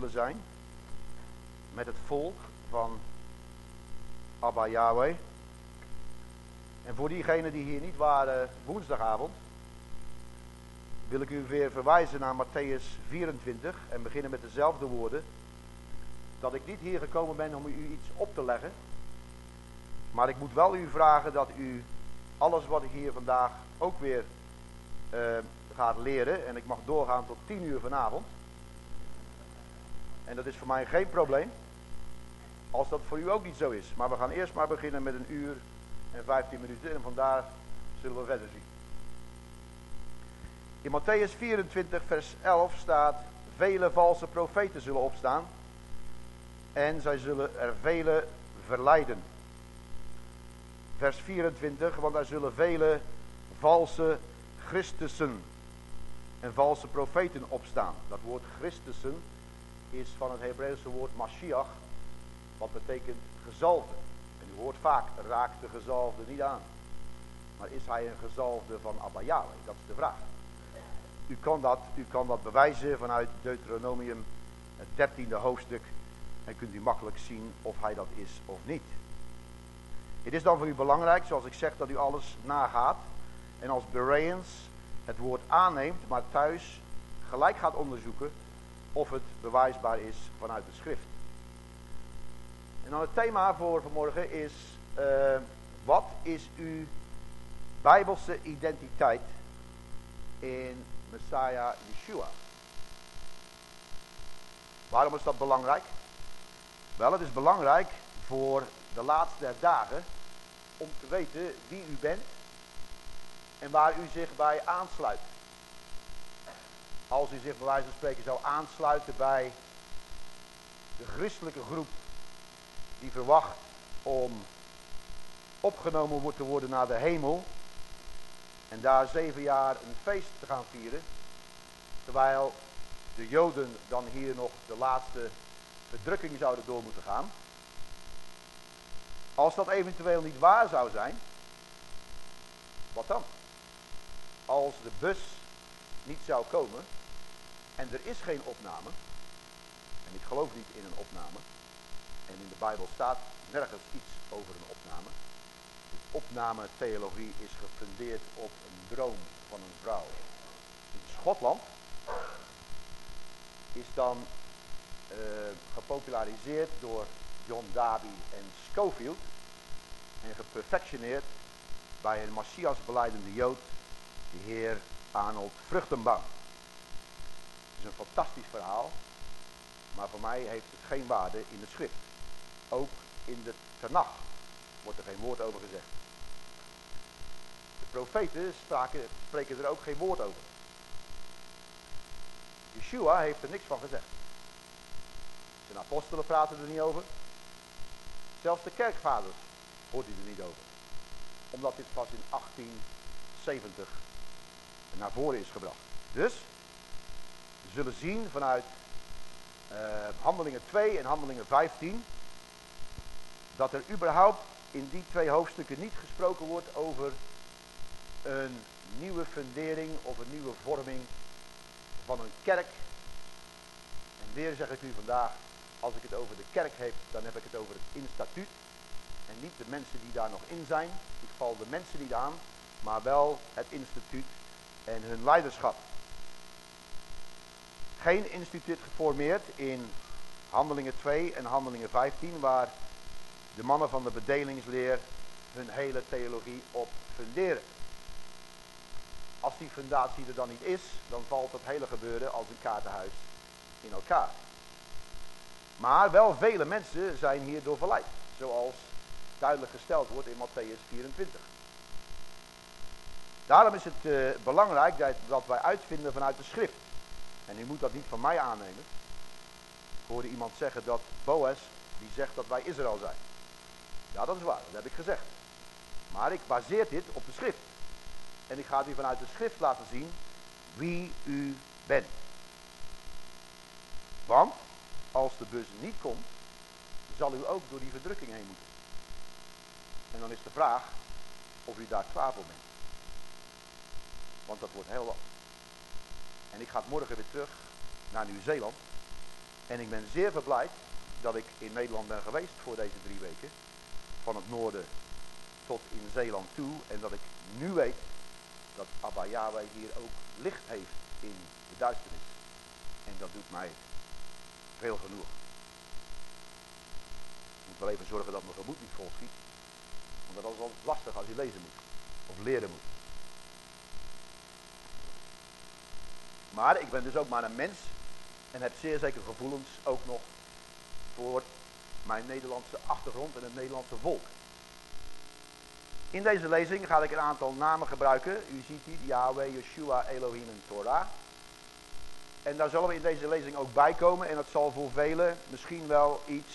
willen zijn met het volk van Abba Yahweh. En voor diegenen die hier niet waren woensdagavond, wil ik u weer verwijzen naar Matthäus 24 en beginnen met dezelfde woorden. Dat ik niet hier gekomen ben om u iets op te leggen, maar ik moet wel u vragen dat u alles wat ik hier vandaag ook weer uh, gaat leren, en ik mag doorgaan tot 10 uur vanavond. En dat is voor mij geen probleem, als dat voor u ook niet zo is. Maar we gaan eerst maar beginnen met een uur en 15 minuten en vandaar zullen we verder zien. In Matthäus 24, vers 11 staat: Vele valse profeten zullen opstaan. En zij zullen er vele verleiden. Vers 24, want er zullen vele valse Christussen en valse profeten opstaan. Dat woord Christussen is van het Hebreeuwse woord Mashiach, wat betekent gezalfde. En u hoort vaak, raakt de gezalfde niet aan. Maar is hij een gezalfde van Abba? Dat is de vraag. U kan dat, u kan dat bewijzen vanuit Deuteronomium, het dertiende hoofdstuk. En kunt u makkelijk zien of hij dat is of niet. Het is dan voor u belangrijk, zoals ik zeg, dat u alles nagaat. En als Bereans het woord aanneemt, maar thuis gelijk gaat onderzoeken of het bewijsbaar is vanuit de schrift. En dan het thema voor vanmorgen is, uh, wat is uw bijbelse identiteit in Messiah Yeshua. Waarom is dat belangrijk? Wel, het is belangrijk voor de laatste dagen om te weten wie u bent en waar u zich bij aansluit. Als u zich bij wijze van spreken zou aansluiten bij de christelijke groep die verwacht om opgenomen te worden naar de hemel, en daar zeven jaar een feest te gaan vieren. Terwijl de Joden dan hier nog de laatste verdrukking zouden door moeten gaan. Als dat eventueel niet waar zou zijn, wat dan? Als de bus niet zou komen. En er is geen opname, en ik geloof niet in een opname, en in de Bijbel staat nergens iets over een opname, opname-theologie is gefundeerd op een droom van een vrouw. In Schotland is dan uh, gepopulariseerd door John Darby en Schofield en geperfectioneerd bij een Messias beleidende Jood, de heer Arnold Vruchtenbang. Het is een fantastisch verhaal, maar voor mij heeft het geen waarde in de schrift. Ook in de Tanach wordt er geen woord over gezegd profeten spraken, spreken er ook geen woord over. Yeshua heeft er niks van gezegd. Zijn apostelen praten er niet over. Zelfs de kerkvaders hoort hij er niet over. Omdat dit pas in 1870 naar voren is gebracht. Dus, we zullen zien vanuit uh, handelingen 2 en handelingen 15, dat er überhaupt in die twee hoofdstukken niet gesproken wordt over een nieuwe fundering of een nieuwe vorming van een kerk. En weer zeg ik u vandaag, als ik het over de kerk heb, dan heb ik het over het instituut. En niet de mensen die daar nog in zijn. Ik val de mensen niet aan, maar wel het instituut en hun leiderschap. Geen instituut geformeerd in Handelingen 2 en Handelingen 15, waar de mannen van de bedelingsleer hun hele theologie op funderen. Als die fundatie er dan niet is, dan valt het hele gebeuren als een kaartenhuis in elkaar. Maar wel vele mensen zijn hierdoor verleid. Zoals duidelijk gesteld wordt in Matthäus 24. Daarom is het uh, belangrijk dat, dat, wij uitvinden vanuit de schrift. En u moet dat niet van mij aannemen. Ik hoorde iemand zeggen dat Boas, die zegt dat wij Israël zijn. Ja, dat is waar, dat heb ik gezegd. Maar ik baseer dit op de schrift. En ik ga u vanuit de schrift laten zien wie u bent. Want als de bus niet komt, zal u ook door die verdrukking heen moeten. En dan is de vraag of u daar klaar voor bent. Want dat wordt heel wat. En ik ga morgen weer terug naar Nieuw-Zeeland. En ik ben zeer verblijd dat ik in Nederland ben geweest voor deze drie weken. Van het noorden tot in Zeeland toe. En dat ik nu weet dat Abba hier ook licht heeft in de duisternis. En dat doet mij veel genoeg. Ik moet wel even zorgen dat mijn gemoed niet vol schiet. Want dat is altijd lastig als je lezen moet. Of leren moet. Maar ik ben dus ook maar een mens. En heb zeer zeker gevoelens ook nog voor mijn Nederlandse achtergrond en het Nederlandse volk. In deze lezing ga ik een aantal namen gebruiken. U ziet die, Yahweh, Yeshua, Elohim en Torah. En daar zullen we in deze lezing ook bij komen. En dat zal voor velen misschien wel iets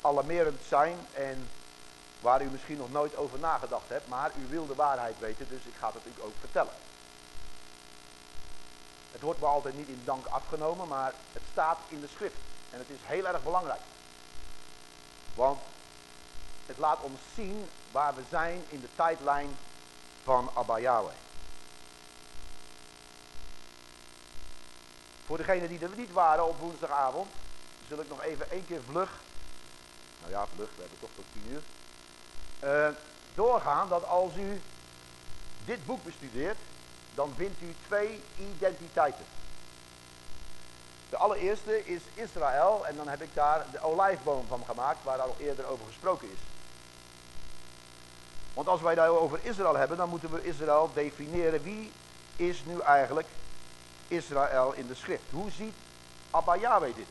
alarmerend zijn. En waar u misschien nog nooit over nagedacht hebt. Maar u wil de waarheid weten, dus ik ga het natuurlijk ook vertellen. Het wordt me altijd niet in dank afgenomen, maar het staat in de schrift. En het is heel erg belangrijk. Want het laat ons zien waar we zijn in de tijdlijn van Abba Yahweh. Voor degenen die er niet waren op woensdagavond, zul ik nog even één keer vlug, nou ja vlug, we hebben toch tot tien uur, uh, doorgaan dat als u dit boek bestudeert, dan vindt u twee identiteiten. De allereerste is Israël en dan heb ik daar de olijfboom van gemaakt waar al eerder over gesproken is. Want als wij daar over Israël hebben, dan moeten we Israël definiëren. Wie is nu eigenlijk Israël in de schrift? Hoe ziet Abba Yahweh dit?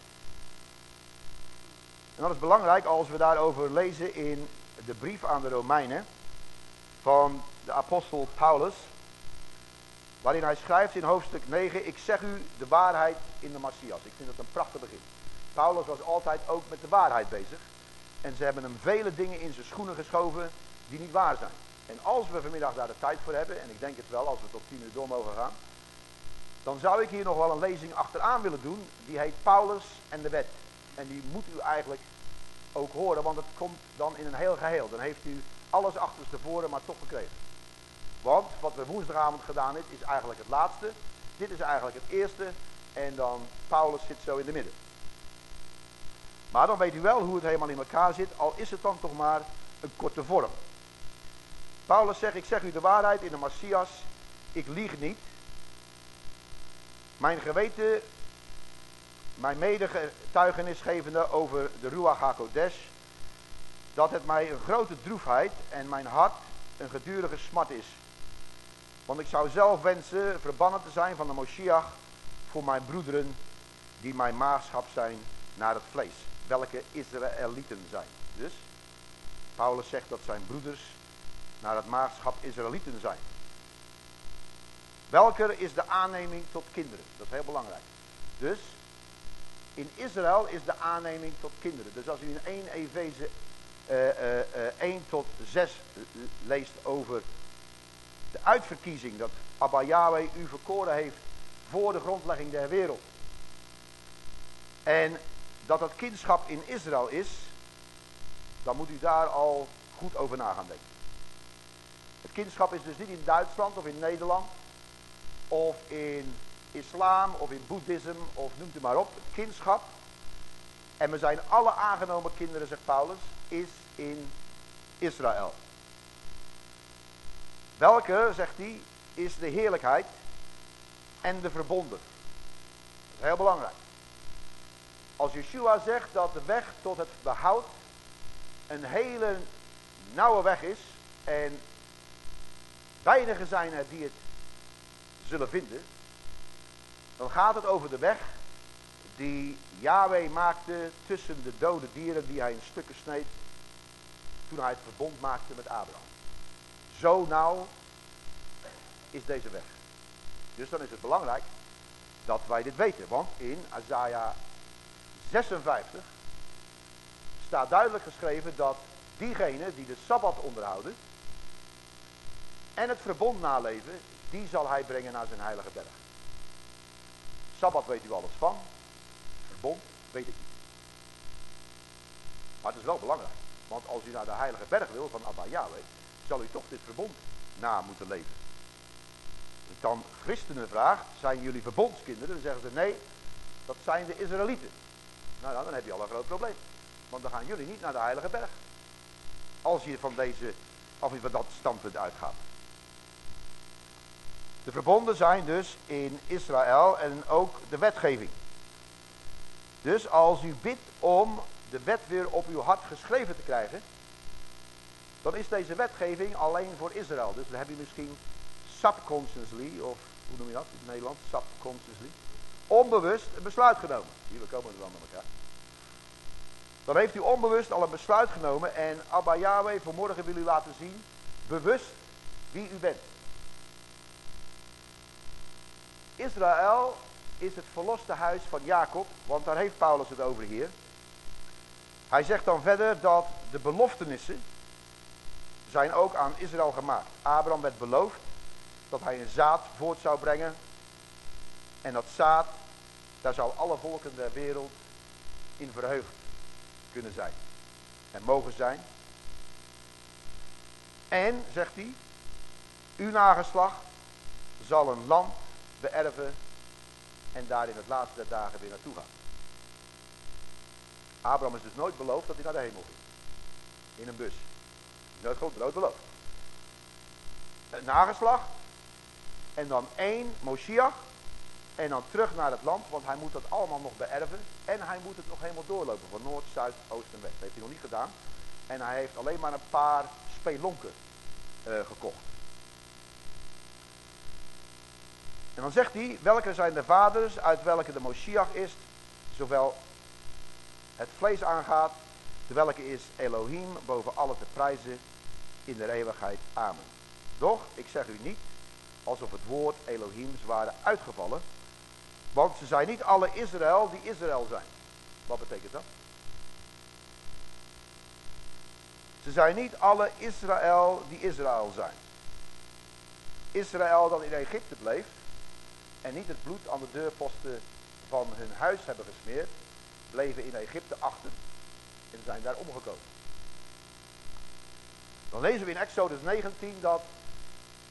En dat is belangrijk als we daarover lezen in de brief aan de Romeinen van de apostel Paulus. Waarin hij schrijft in hoofdstuk 9, ik zeg u de waarheid in de Messias. Ik vind dat een prachtig begin. Paulus was altijd ook met de waarheid bezig. En ze hebben hem vele dingen in zijn schoenen geschoven die niet waar zijn. En als we vanmiddag daar de tijd voor hebben, en ik denk het wel als we tot tien uur door mogen gaan, dan zou ik hier nog wel een lezing achteraan willen doen. Die heet Paulus en de wet. En die moet u eigenlijk ook horen, want het komt dan in een heel geheel. Dan heeft u alles achterstevoren, maar toch gekregen. Want wat we woensdagavond gedaan hebben, is eigenlijk het laatste. Dit is eigenlijk het eerste. En dan Paulus zit zo in de midden. Maar dan weet u wel hoe het helemaal in elkaar zit, al is het dan toch maar een korte vorm. Paulus zegt, ik zeg u de waarheid in de Messias, ik lieg niet. Mijn geweten, mijn medegetuigenis gevende over de Ruach HaKodesh, dat het mij een grote droefheid en mijn hart een gedurige smart is. Want ik zou zelf wensen verbannen te zijn van de Moshiach voor mijn broederen die mijn maagschap zijn naar het vlees. Welke Israëlieten zijn. Dus Paulus zegt dat zijn broeders naar het maagschap Israëlieten zijn. Welke is de aanneming tot kinderen? Dat is heel belangrijk. Dus in Israël is de aanneming tot kinderen. Dus als u in 1 Efeze uh, uh, uh, 1 tot 6 leest over de uitverkiezing dat Abba Yahweh u verkoren heeft voor de grondlegging der wereld. En dat dat kindschap in Israël is, dan moet u daar al goed over na gaan denken. Het kindschap is dus niet in Duitsland of in Nederland of in islam of in boeddhisme of noemt u maar op. Het kindschap, en we zijn alle aangenomen kinderen, zegt Paulus, is in Israël. Welke, zegt hij, is de heerlijkheid en de verbonden. Dat is heel belangrijk. Als Yeshua zegt dat de weg tot het behoud een hele nauwe weg is en weinigen zijn er die het zullen vinden, dan gaat het over de weg die Yahweh maakte tussen de dode dieren die hij in stukken sneed toen hij het verbond maakte met Abraham. Zo nauw is deze weg. Dus dan is het belangrijk dat wij dit weten. Want in Isaiah 56 staat duidelijk geschreven dat diegenen die de Sabbat onderhouden en het verbond naleven, die zal hij brengen naar zijn heilige berg. Sabbat weet u alles van, verbond weet ik niet. Maar het is wel belangrijk, want als u naar de heilige berg wil van Abba Yahweh, zal u toch dit verbond na moeten leven. Als dan christenen vraag, zijn jullie verbondskinderen? Dan zeggen ze nee, dat zijn de Israëlieten. Nou dan heb je al een groot probleem. Want dan gaan jullie niet naar de heilige berg. Als je van deze, of je van dat standpunt uitgaat. De verbonden zijn dus in Israël en ook de wetgeving. Dus als u bidt om de wet weer op uw hart geschreven te krijgen, dan is deze wetgeving alleen voor Israël. Dus dan heb je misschien subconsciously, of hoe noem je dat in het Nederlands? Subconsciously. Onbewust een besluit genomen. Hier, we komen er dan met elkaar. Dan heeft u onbewust al een besluit genomen en Abba Yahweh vanmorgen wil u laten zien, bewust wie u bent. Israël is het verloste huis van Jacob, want daar heeft Paulus het over hier. Hij zegt dan verder dat de beloftenissen zijn ook aan Israël gemaakt. Abraham werd beloofd dat hij een zaad voort zou brengen. En dat zaad, daar zou alle volken der wereld in verheugd kunnen zijn. En mogen zijn. En, zegt hij, uw nageslacht zal een land beërven en daar in het laatste der dagen weer naartoe gaan. Abraham is dus nooit beloofd dat hij naar de hemel ging. In een bus. Nooit, gewoon nooit beloofd. Een nageslag. En dan één Moshiach. En dan terug naar het land, want hij moet dat allemaal nog beërven. En hij moet het nog helemaal doorlopen van noord, zuid, oost en west. Dat heeft hij nog niet gedaan. En hij heeft alleen maar een paar spelonken uh, gekocht. En dan zegt hij, welke zijn de vaders uit welke de Moshiach is, zowel het vlees aangaat, de welke is Elohim boven alle te prijzen in de eeuwigheid. Amen. Doch, ik zeg u niet alsof het woord Elohims waren uitgevallen, want ze zijn niet alle Israël die Israël zijn. Wat betekent dat? Ze zijn niet alle Israël die Israël zijn. Israël dat in Egypte bleef, en niet het bloed aan de deurposten van hun huis hebben gesmeerd, bleven in Egypte achter en zijn daar omgekomen. Dan lezen we in Exodus 19 dat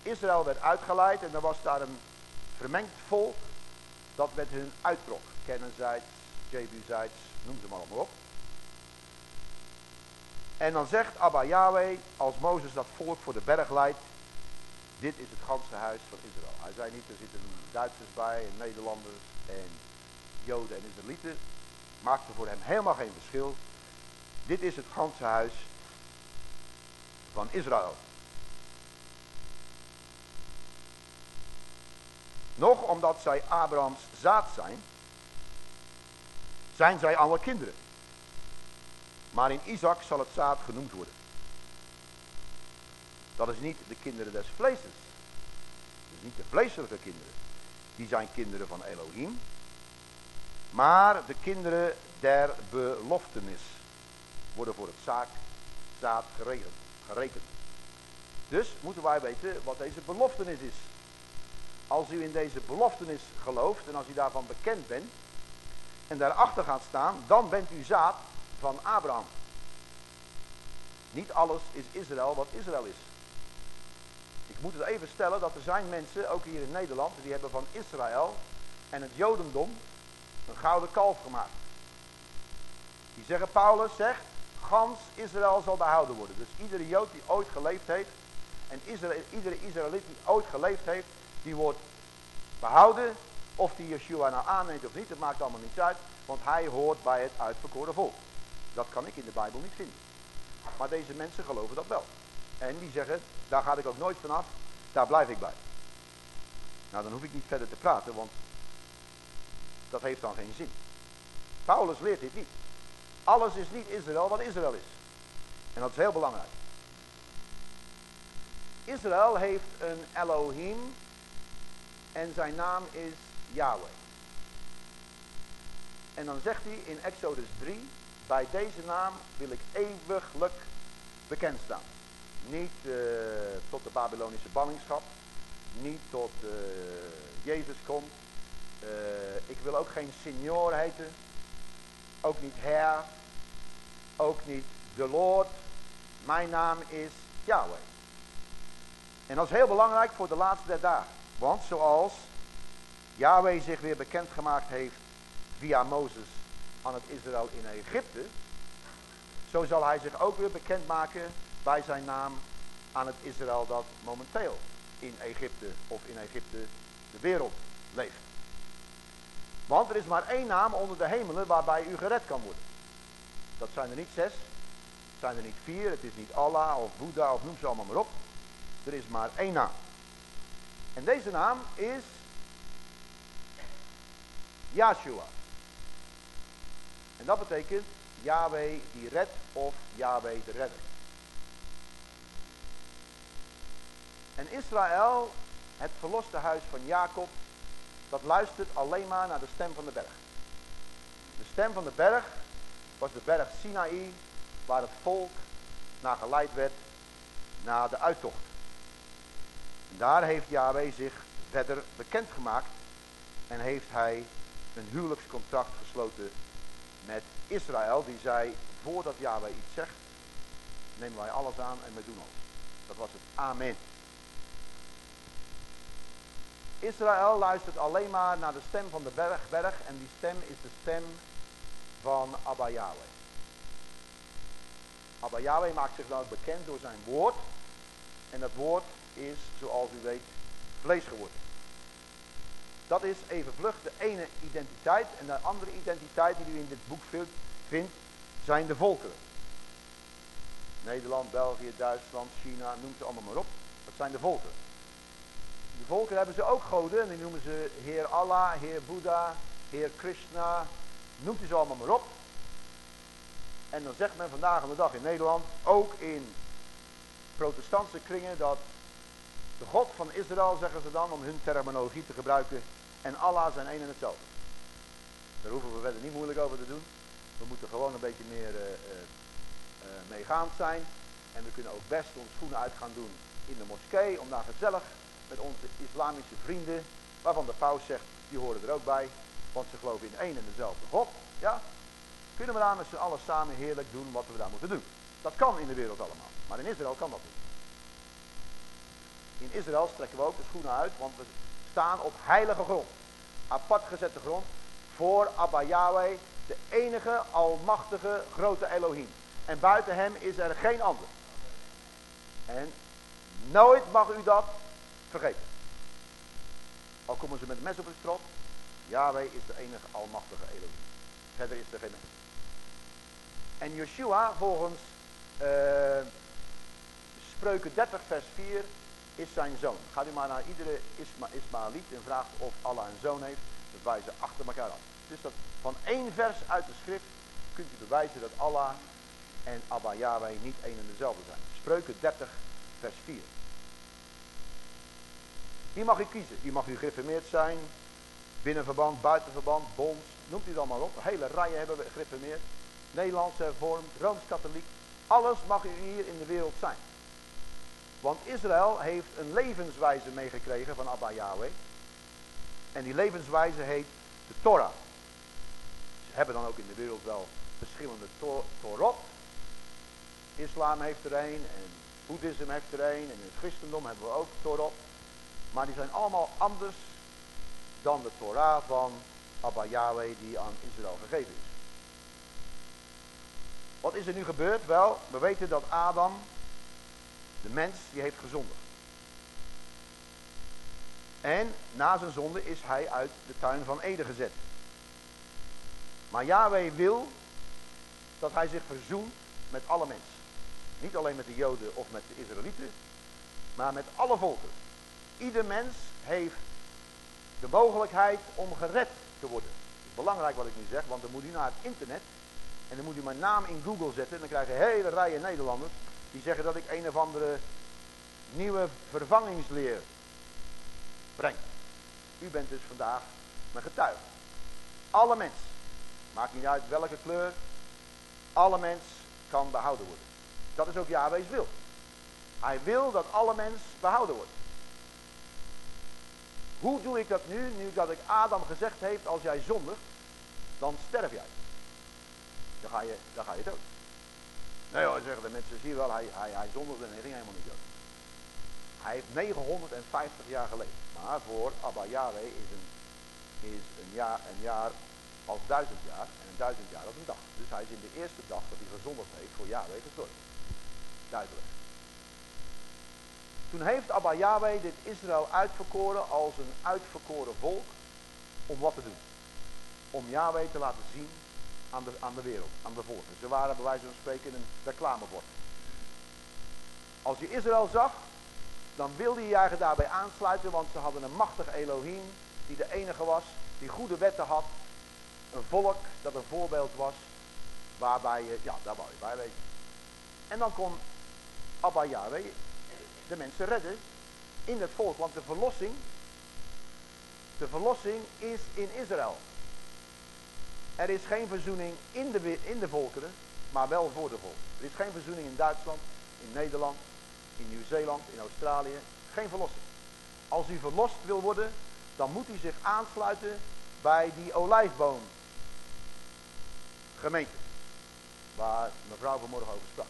Israël werd uitgeleid en er was daar een vermengd volk dat met hun uittrok. Kennenzijds, Jebusites, noem ze maar allemaal op. En dan zegt Abba Yahweh, als Mozes dat volk voor de berg leidt, dit is het ganse huis van Israël. Hij zei niet, er zitten Duitsers bij, en Nederlanders en Joden en Israëlieten. Maakte voor hem helemaal geen verschil. Dit is het ganse huis van Israël. Nog omdat zij Abrahams zaad zijn, zijn zij alle kinderen. Maar in Isaac zal het zaad genoemd worden. Dat is niet de kinderen des vleeses. Niet de vleeselijke kinderen. Die zijn kinderen van Elohim. Maar de kinderen der beloftenis worden voor het zaak, zaad gerekend. Dus moeten wij weten wat deze beloftenis is. Als u in deze beloftenis gelooft en als u daarvan bekend bent en daarachter gaat staan, dan bent u zaad van Abraham. Niet alles is Israël wat Israël is. Ik moet het even stellen dat er zijn mensen, ook hier in Nederland, die hebben van Israël en het Jodendom een gouden kalf gemaakt. Die zeggen, Paulus zegt, gans Israël zal behouden worden. Dus iedere Jood die ooit geleefd heeft, en Israël, iedere Israëliet die ooit geleefd heeft, die wordt behouden. Of die Yeshua nou aanneemt of niet, dat maakt allemaal niets uit. Want hij hoort bij het uitverkoren volk. Dat kan ik in de Bijbel niet vinden. Maar deze mensen geloven dat wel. En die zeggen, daar ga ik ook nooit vanaf, daar blijf ik bij. Nou, dan hoef ik niet verder te praten, want dat heeft dan geen zin. Paulus leert dit niet. Alles is niet Israël wat Israël is. En dat is heel belangrijk. Israël heeft een Elohim en zijn naam is Yahweh. En dan zegt hij in Exodus 3, bij deze naam wil ik eeuwiglijk bekend staan. Niet uh, tot de Babylonische ballingschap. Niet tot uh, Jezus komt. Uh, ik wil ook geen senior heten. Ook niet Her. Ook niet de Lord. Mijn naam is Yahweh. En dat is heel belangrijk voor de laatste der dagen. Want zoals Yahweh zich weer bekendgemaakt heeft via Mozes aan het Israël in Egypte, zo zal hij zich ook weer bekendmaken bij zijn naam aan het Israël dat momenteel in Egypte of in Egypte de wereld leeft. Want er is maar één naam onder de hemelen waarbij u gered kan worden. Dat zijn er niet zes, het zijn er niet vier, het is niet Allah of Boeddha of noem ze allemaal maar op. Er is maar één naam. En deze naam is Yahshua. En dat betekent Yahweh die redt of Yahweh de redder. En Israël, het verloste huis van Jacob, dat luistert alleen maar naar de stem van de berg. De stem van de berg was de berg Sinaï, waar het volk naar geleid werd naar de uittocht. Daar heeft Yahweh zich verder bekendgemaakt en heeft hij een huwelijkscontract gesloten met Israël, die zei, voordat Yahweh iets zegt, nemen wij alles aan en we doen alles. Dat was het Amen. Israël luistert alleen maar naar de stem van de berg, berg en die stem is de stem van Abba Yahweh. Abba Yahweh maakt zich dan ook bekend door zijn woord. En dat woord is, zoals u weet, vlees geworden. Dat is even vlug de ene identiteit. En de andere identiteit die u in dit boek vindt, zijn de volkeren. Nederland, België, Duitsland, China, noem ze allemaal maar op. Dat zijn de volkeren. De volkeren hebben ze ook goden. En die noemen ze Heer Allah, Heer Boeddha, Heer Krishna. Noemt u ze allemaal maar op. En dan zegt men vandaag de dag in Nederland, ook in protestantse kringen, dat de God van Israël, zeggen ze dan, om hun terminologie te gebruiken, en Allah zijn één en hetzelfde. Daar hoeven we verder niet moeilijk over te doen. We moeten gewoon een beetje meer uh, uh, meegaand zijn. En we kunnen ook best onze schoenen uit gaan doen in de moskee, om daar gezellig met onze islamische vrienden, waarvan de paus zegt, die horen er ook bij, want ze geloven in één en dezelfde God. Ja? Kunnen we daar met z'n allen samen heerlijk doen wat we daar moeten doen. Dat kan in de wereld allemaal, maar in Israël kan dat niet. In Israël strekken we ook de schoenen uit, want we staan op heilige grond. Apart gezette grond voor Abba Yahweh, de enige almachtige grote Elohim. En buiten hem is er geen ander. En nooit mag u dat vergeten. Al komen ze met mes op het strot. Yahweh is de enige almachtige Elohim. Verder is er geen En Yeshua volgens uh, Spreuken 30 vers 4 is zijn zoon. Gaat u maar naar iedere Isma Ismaëliet en vraagt of Allah een zoon heeft. Dat wijzen achter elkaar af. Dus dat van één vers uit de schrift kunt u bewijzen dat Allah en Abba Yahweh niet één en dezelfde zijn. Spreuken 30 vers 4. Wie mag u kiezen? Wie mag u gereformeerd zijn? Binnenverband, buitenverband, bond, noemt u het allemaal op. Hele rijen hebben we gereformeerd. Nederlands hervormd, Rooms-katholiek. Alles mag hier in de wereld zijn. Want Israël heeft een levenswijze meegekregen van Abba Yahweh. En die levenswijze heet de Torah. Ze hebben dan ook in de wereld wel verschillende to Torot. Islam heeft er een en Boeddhisme heeft er een en in het christendom hebben we ook Torot. Maar die zijn allemaal anders dan de Torah van Abba Yahweh die aan Israël gegeven is. Wat is er nu gebeurd? Wel, we weten dat Adam de mens die heeft gezondigd. En na zijn zonde is hij uit de tuin van Eden gezet. Maar Yahweh wil dat hij zich verzoent met alle mensen. Niet alleen met de Joden of met de Israëlieten, maar met alle volken. Ieder mens heeft de mogelijkheid om gered te worden. Belangrijk wat ik nu zeg, want dan moet u naar het internet en dan moet u mijn naam in Google zetten en dan krijg je hele rijen Nederlanders die zeggen dat ik een of andere nieuwe vervangingsleer breng. U bent dus vandaag mijn getuige. Alle mens, maakt niet uit welke kleur, alle mens kan behouden worden. Dat is ook Yahweh's wil. Hij wil dat alle mens behouden wordt. Hoe doe ik dat nu, nu dat ik Adam gezegd heeft, als jij zondigt, dan sterf jij. Dan ga je, dan ga je dood. Nee hoor, zeggen de mensen, zie je wel, hij, hij, hij zondigde en hij ging helemaal niet dood. Hij heeft 950 jaar geleefd. Maar voor Abba Yahweh is een, is een, jaar, een jaar als duizend jaar en een duizend jaar als een dag. Dus hij is in de eerste dag dat hij gezondigd heeft voor Yahweh gestorven. Duidelijk. Toen heeft Abba Yahweh dit Israël uitverkoren als een uitverkoren volk om wat te doen. Om Yahweh te laten zien aan de, aan de wereld, aan de volken. Ze waren bij wijze van spreken een reclamebord. Als je Israël zag, dan wilde je je daarbij aansluiten, want ze hadden een machtig Elohim, die de enige was, die goede wetten had. Een volk dat een voorbeeld was, waarbij je, ja, daar wou je bij wezen. En dan kon Abba Yahweh de mensen redden in het volk, want de verlossing, de verlossing is in Israël. Er is geen verzoening in de, in de volkeren, maar wel voor de volk. Er is geen verzoening in Duitsland, in Nederland, in Nieuw-Zeeland, in Australië. Geen verlossing. Als u verlost wil worden, dan moet u zich aansluiten bij die olijfboom gemeente. Waar mevrouw vanmorgen over sprak.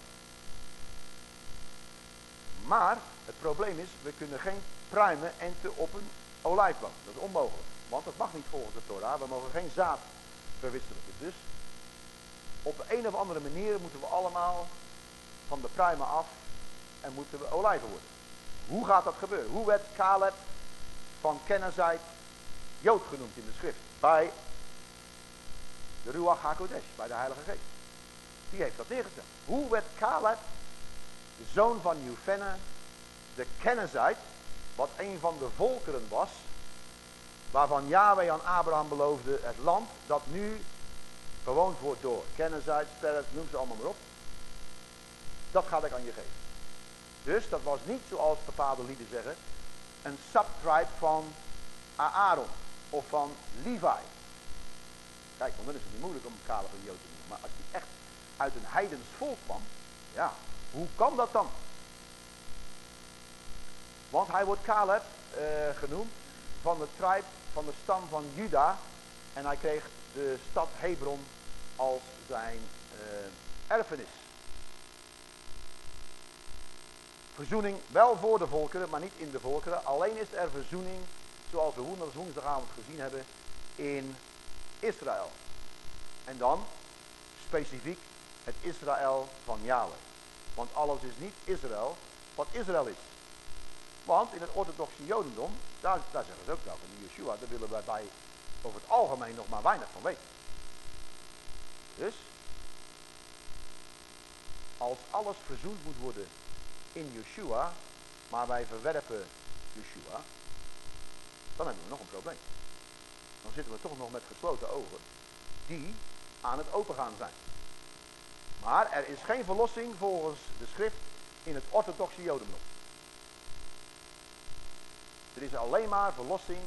Maar het probleem is, we kunnen geen pruimen enten op een olijfboom. Dat is onmogelijk. Want dat mag niet volgens de Torah. We mogen geen zaad verwisselijken. Dus op een of andere manier moeten we allemaal van de pruimen af en moeten we olijven worden. Hoe gaat dat gebeuren? Hoe werd Caleb van Kennezeit Jood genoemd in de schrift? Bij de Ruach HaKodesh, bij de Heilige Geest. Die heeft dat neergezet. Hoe werd Caleb, de zoon van Jufenne, de Kennezeit, wat een van de volkeren was, waarvan Yahweh aan Abraham beloofde het land dat nu bewoond wordt door Kennezeit, Peres, noem ze allemaal maar op. Dat ga ik aan je geven. Dus dat was niet zoals bepaalde lieden zeggen, een subtribe van Aaron of van Levi. Kijk, want dan is het niet moeilijk om een Jood te noemen. Maar als hij echt uit een heidens volk kwam, ja, hoe kan dat dan? Want hij wordt Caleb uh, genoemd van de tribe, van de stam van Juda. En hij kreeg de stad Hebron als zijn uh, erfenis. Verzoening wel voor de volkeren, maar niet in de volkeren. Alleen is er verzoening, zoals we woensdagavond gezien hebben, in Israël. En dan specifiek het Israël van Yahweh. Want alles is niet Israël wat Israël is. Want in het orthodoxe jodendom, daar, daar zeggen ze ook wel van Yeshua, daar willen wij bij over het algemeen nog maar weinig van weten. Dus, als alles verzoend moet worden in Yeshua, maar wij verwerpen Yeshua, dan hebben we nog een probleem. Dan zitten we toch nog met gesloten ogen, die aan het opengaan zijn. Maar er is geen verlossing volgens de schrift in het orthodoxe jodendom. Er is alleen maar verlossing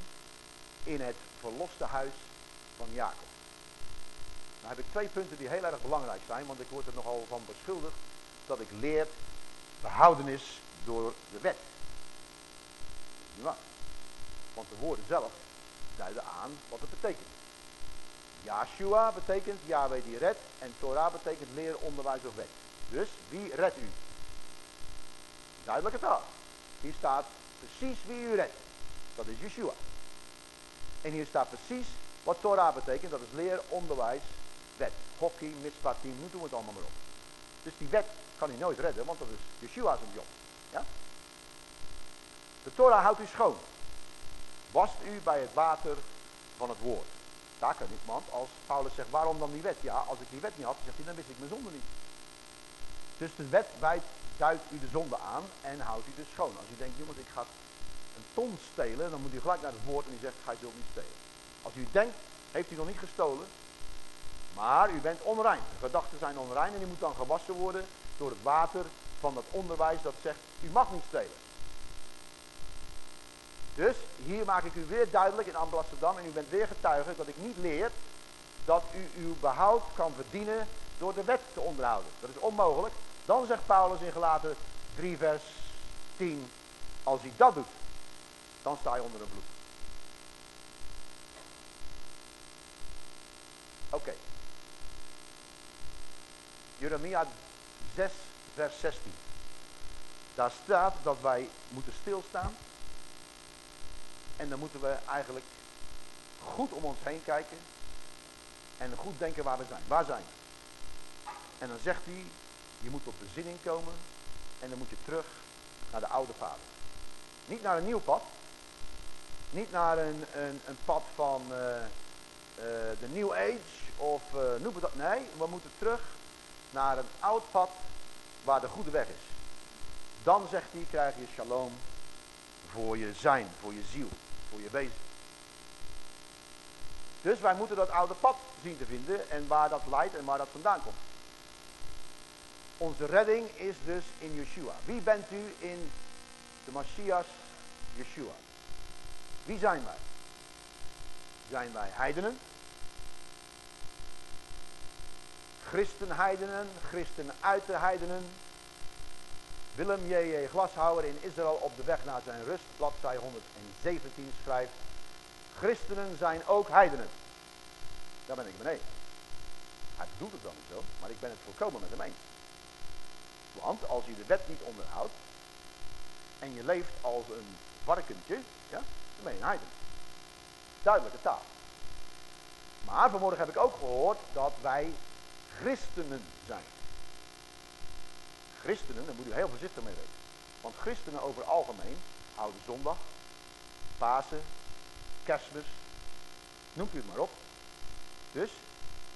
in het verloste huis van Jacob. Nou heb ik twee punten die heel erg belangrijk zijn, want ik word er nogal van beschuldigd dat ik leer behoudenis door de wet. Dat. Want de woorden zelf duiden aan wat het betekent. Yahshua betekent Yahweh die redt en Torah betekent leren, onderwijs of wet. Dus wie redt u? Duidelijke taal. Hier staat precies wie u redt. Dat is Yeshua. En hier staat precies wat Torah betekent. Dat is leer, onderwijs, wet. Hockey, mitzpatim, nu doen we het allemaal maar op. Dus die wet kan u nooit redden, want dat is Yeshua's job. Ja? De Torah houdt u schoon. Wast u bij het water van het woord. Daar kan niet, want als Paulus zegt, waarom dan die wet? Ja, als ik die wet niet had, zegt hij, dan wist ik mijn zonde niet. Dus de wet duidt u de zonde aan en houdt u dus schoon. Als u denkt, jongens, ik ga een ton stelen, dan moet u gelijk naar het woord en u zegt, ga je zult niet stelen. Als u denkt, heeft u nog niet gestolen, maar u bent onrein. De gedachten zijn onrein en u moet dan gewassen worden door het water van dat onderwijs dat zegt, u mag niet stelen. Dus hier maak ik u weer duidelijk in Amsterdam en u bent weer getuige dat ik niet leer dat u uw behoud kan verdienen door de wet te onderhouden. Dat is onmogelijk. Dan zegt Paulus in gelaten 3 vers 10, als hij dat doet, dan sta je onder een vloek. Oké. Jeremia 6 vers 16. Daar staat dat wij moeten stilstaan. En dan moeten we eigenlijk goed om ons heen kijken. En goed denken waar we zijn. Waar zijn we? En dan zegt hij, je moet tot bezinning komen en dan moet je terug naar de oude vader. Niet naar een nieuw pad. Niet naar een, een, een pad van uh, de New Age of uh, noem het dat. Nee, we moeten terug naar een oud pad waar de goede weg is. Dan zegt hij, krijg je shalom voor je zijn, voor je ziel, voor je wezen. Dus wij moeten dat oude pad zien te vinden en waar dat leidt en waar dat vandaan komt. Onze redding is dus in Yeshua. Wie bent u in de Messias Yeshua? Wie zijn wij? Zijn wij heidenen? Christenheidenen, christen uit de heidenen. Willem J.J. Glashouwer in Israël op de weg naar zijn rust, bladzij 117 schrijft. Christenen zijn ook heidenen. Daar ben ik beneden. Hij bedoelt het dan zo, maar ik ben het volkomen met hem eens. Want als je de wet niet onderhoudt en je leeft als een varkentje, ja, dan ben je een heiden. Duidelijke taal. Maar vanmorgen heb ik ook gehoord dat wij christenen zijn. Christenen, daar moet u heel voorzichtig mee weten. Want christenen over het algemeen houden zondag, Pasen, kerstmis, noemt u het maar op. Dus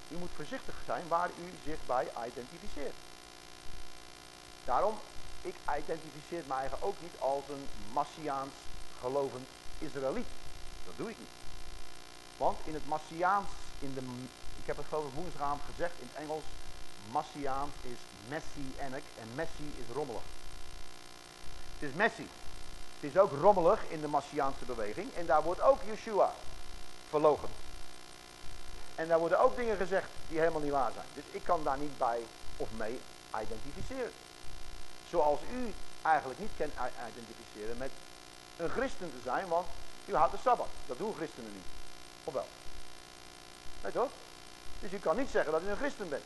u moet voorzichtig zijn waar u zich bij identificeert. Daarom, ik identificeer mij eigen ook niet als een Massiaans gelovend Israëliet. Dat doe ik niet. Want in het Massiaans, in de, ik heb het geloof ik woensdagavond gezegd in het Engels, Massiaans is messianic en messi is rommelig. Het is messi. Het is ook rommelig in de Massiaanse beweging en daar wordt ook Yeshua verlogen. En daar worden ook dingen gezegd die helemaal niet waar zijn. Dus ik kan daar niet bij of mee identificeren. Zoals u eigenlijk niet kan identificeren met een christen te zijn, want u houdt de Sabbat. Dat doen christenen niet. Of wel? Nee toch? Dus u kan niet zeggen dat u een christen bent.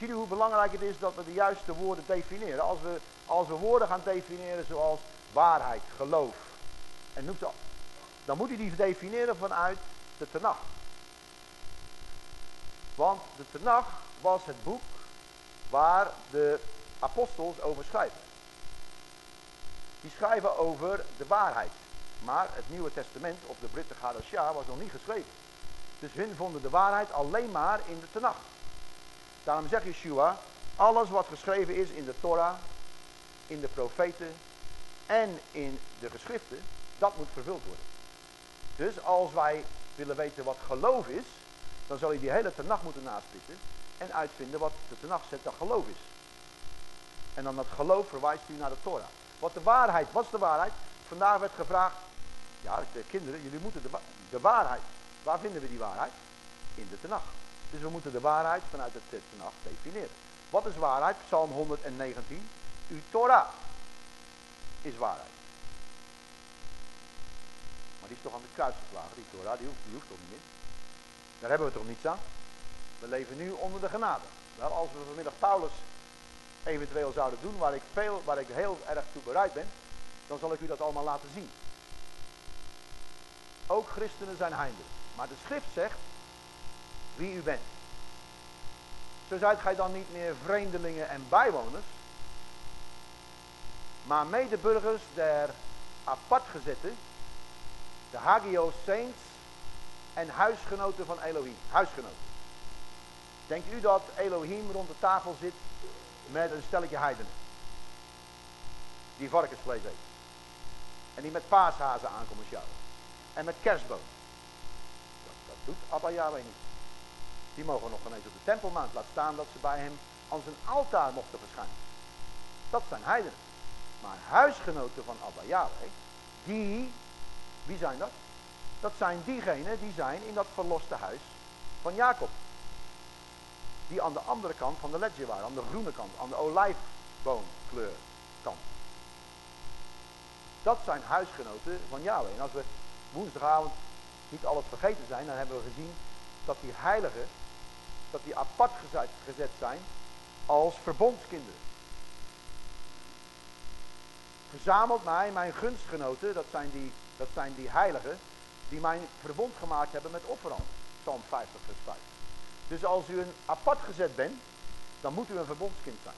Ziet u hoe belangrijk het is dat we de juiste woorden definiëren? Als we, als we woorden gaan definiëren zoals waarheid, geloof en noem op. Dan moet u die definiëren vanuit de Tenach. Want de Tenach was het boek waar de apostels over schrijven. Die schrijven over de waarheid. Maar het Nieuwe Testament of de Britse Hadashah was nog niet geschreven. Dus hun vonden de waarheid alleen maar in de Tenach. Daarom zegt Yeshua, alles wat geschreven is in de Torah, in de profeten en in de geschriften, dat moet vervuld worden. Dus als wij willen weten wat geloof is, dan zal je die hele Tenach moeten naspitten en uitvinden wat de Tenach zegt dat geloof is. En dan dat geloof verwijst u naar de Torah. Wat de waarheid, wat is de waarheid? Vandaag werd gevraagd, ja de kinderen, jullie moeten de, de waarheid. Waar vinden we die waarheid? In de Tenach. Dus we moeten de waarheid vanuit de Tenach definiëren. Wat is waarheid? Psalm 119. Uw Torah is waarheid. Maar die is toch aan de kruis geslagen, die Torah, die hoeft, toch niet meer? Daar hebben we toch niets aan? We leven nu onder de genade. Wel, als we vanmiddag Paulus eventueel zouden doen, waar ik, veel, waar ik heel erg toe bereid ben, dan zal ik u dat allemaal laten zien. Ook christenen zijn heinde. Maar de schrift zegt wie u bent. Zo zijt gij dan niet meer vreemdelingen en bijwoners, maar medeburgers der apartgezette, de Hagios Saints en huisgenoten van Elohim. Huisgenoten. Denkt u dat Elohim rond de tafel zit met een stelletje heidenen. Die varkensvlees eten. En die met paashazen aankomen sjouwen. En met kerstboom. Dat, dat doet Abba niet. Die mogen nog ineens op de tempelmaand laten staan dat ze bij hem aan zijn altaar mochten verschijnen. Dat zijn heidenen. Maar huisgenoten van Abba Yahweh, die, wie zijn dat? Dat zijn diegenen die zijn in dat verloste huis van Jacob die aan de andere kant van de ledger waren, aan de groene kant, aan de olijfboomkleur kant. Dat zijn huisgenoten van Yahweh. En als we woensdagavond niet alles vergeten zijn, dan hebben we gezien dat die heiligen, dat die apart gezet, zijn als verbondskinderen. Verzamelt mij, mijn gunstgenoten, dat zijn, die, dat zijn die heiligen, die mijn verbond gemaakt hebben met offeranden. Psalm 50 vers 5. Dus als u een apart gezet bent, dan moet u een verbondskind zijn.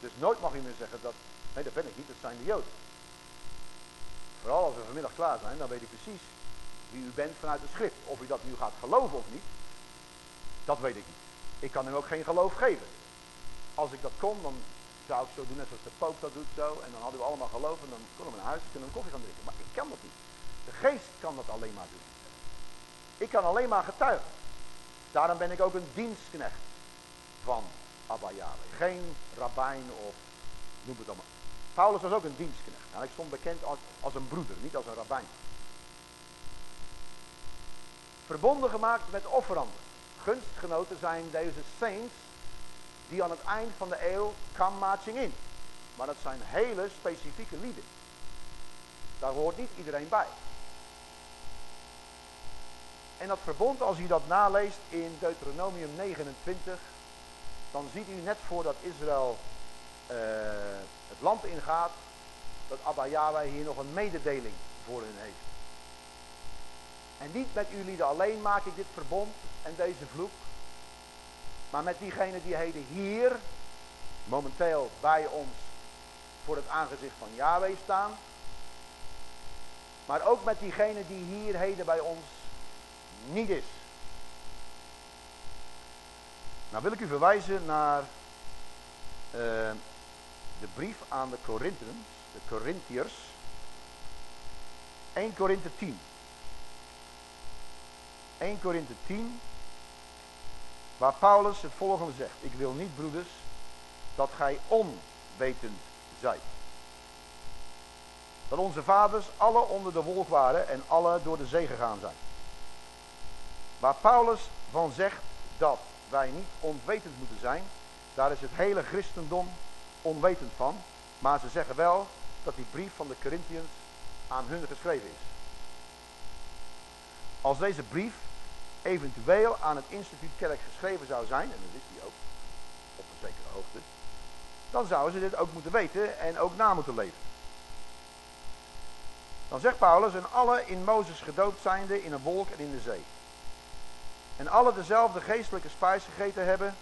Dus nooit mag u meer zeggen dat, nee dat ben ik niet, dat zijn de Joden. Vooral als we vanmiddag klaar zijn, dan weet u precies wie u bent vanuit de schrift. Of u dat nu gaat geloven of niet, dat weet ik niet. Ik kan u ook geen geloof geven. Als ik dat kon, dan zou ik zo doen net zoals de poop dat doet zo. En dan hadden we allemaal geloof en dan konden we naar huis en kunnen we koffie gaan drinken. Maar ik kan dat niet. De geest kan dat alleen maar doen. Ik kan alleen maar getuigen. Daarom ben ik ook een dienstknecht van Abba Yahweh. Geen rabbijn of noem het allemaal. Paulus was ook een dienstknecht. En ik stond bekend als, als een broeder, niet als een rabbijn. Verbonden gemaakt met offeranden. Gunstgenoten zijn deze saints die aan het eind van de eeuw come marching in. Maar dat zijn hele specifieke lieden. Daar hoort niet iedereen bij. En dat verbond, als u dat naleest in Deuteronomium 29, dan ziet u net voordat Israël uh, het land ingaat, dat Abba Yahweh hier nog een mededeling voor hen heeft. En niet met lieden alleen maak ik dit verbond en deze vloek, maar met diegenen die heden hier, momenteel bij ons, voor het aangezicht van Yahweh staan, maar ook met diegenen die hier heden bij ons niet is. Nou wil ik u verwijzen naar uh, de brief aan de Corinthiërs, de Corinthiërs, 1 Korinthe 10. 1 Korinthe 10, waar Paulus het volgende zegt. Ik wil niet, broeders, dat gij onwetend zijt. Dat onze vaders alle onder de wolk waren en alle door de zee gegaan zijn. Waar Paulus van zegt dat wij niet onwetend moeten zijn, daar is het hele christendom onwetend van. Maar ze zeggen wel dat die brief van de Corinthiërs aan hun geschreven is. Als deze brief eventueel aan het instituut kerk geschreven zou zijn, en dat is die ook, op een zekere hoogte, dan zouden ze dit ook moeten weten en ook na moeten leven. Dan zegt Paulus, en alle in Mozes gedoopt zijnde in een wolk en in de zee. En alle dezelfde geestelijke spijs gegeten hebben.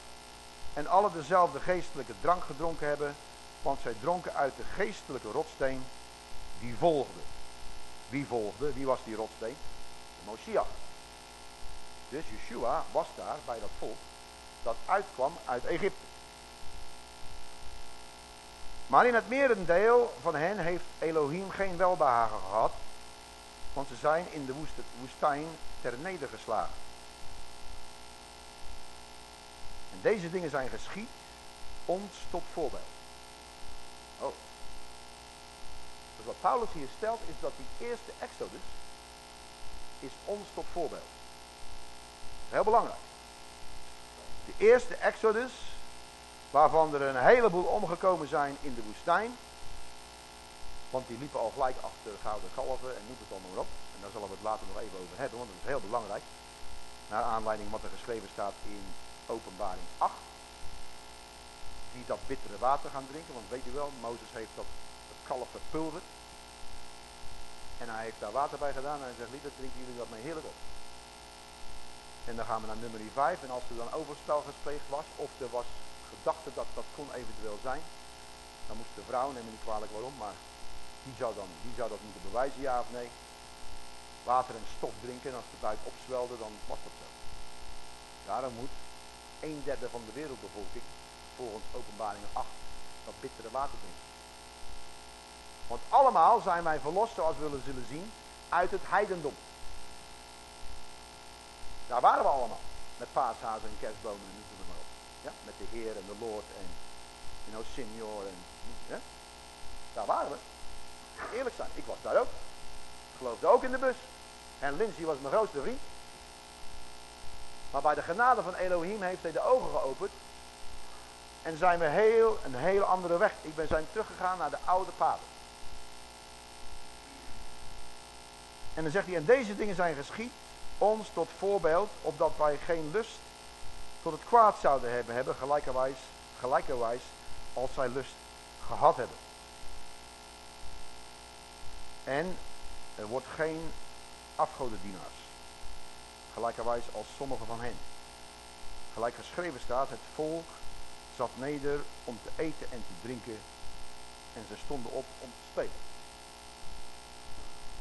En alle dezelfde geestelijke drank gedronken hebben. Want zij dronken uit de geestelijke rotsteen die volgde. Wie volgde? Wie was die rotsteen? De Moshiach. Dus Yeshua was daar bij dat volk dat uitkwam uit Egypte. Maar in het merendeel van hen heeft Elohim geen welbehagen gehad, want ze zijn in de woestijn ter nedergeslagen. En deze dingen zijn geschied ons tot voorbeeld. Oh. Dus wat Paulus hier stelt is dat die eerste Exodus is ons tot voorbeeld. Heel belangrijk. De eerste Exodus, waarvan er een heleboel omgekomen zijn in de woestijn. Want die liepen al gelijk achter gouden kalven en noem het allemaal maar op. En daar zullen we het later nog even over hebben, want dat is heel belangrijk. Naar aanleiding wat er geschreven staat in openbaring 8. Die dat bittere water gaan drinken. Want weet u wel, Mozes heeft dat, dat kalf verpulverd. En hij heeft daar water bij gedaan. En hij zegt, liever drinken jullie dat maar heerlijk op. En dan gaan we naar nummer 5. En als er dan overspel gespleegd was, of er was gedachte dat dat kon eventueel zijn, dan moest de vrouw, neem me niet kwalijk waarom, maar die zou, dan, die zou dat moeten bewijzen, ja of nee. Water en stof drinken en als de buik opzwelde, dan was dat zo. Daarom moet een derde van de wereldbevolking, volgens openbaringen 8, dat bittere water drinken. Want allemaal zijn wij verlost, zoals we zullen zien, uit het heidendom. Daar waren we allemaal. Met paashazen en kerstbomen en noem op. Ja, met de Heer en de Lord en you know, Senior en ja. Daar waren we. Eerlijk zijn, ik was daar ook. Ik geloofde ook in de bus. En Lindsay was mijn grootste vriend. Maar bij de genade van Elohim heeft hij de ogen geopend. En zijn we heel, een heel andere weg. Ik ben zijn teruggegaan naar de oude paden. En dan zegt hij, en deze dingen zijn geschied ons tot voorbeeld, opdat wij geen lust tot het kwaad zouden hebben, hebben gelijkerwijs, gelijkerwijs als zij lust gehad hebben. En er wordt geen afgodendienaars. gelijkerwijs als sommigen van hen. Gelijk geschreven staat, het volk zat neder om te eten en te drinken en ze stonden op om te spelen.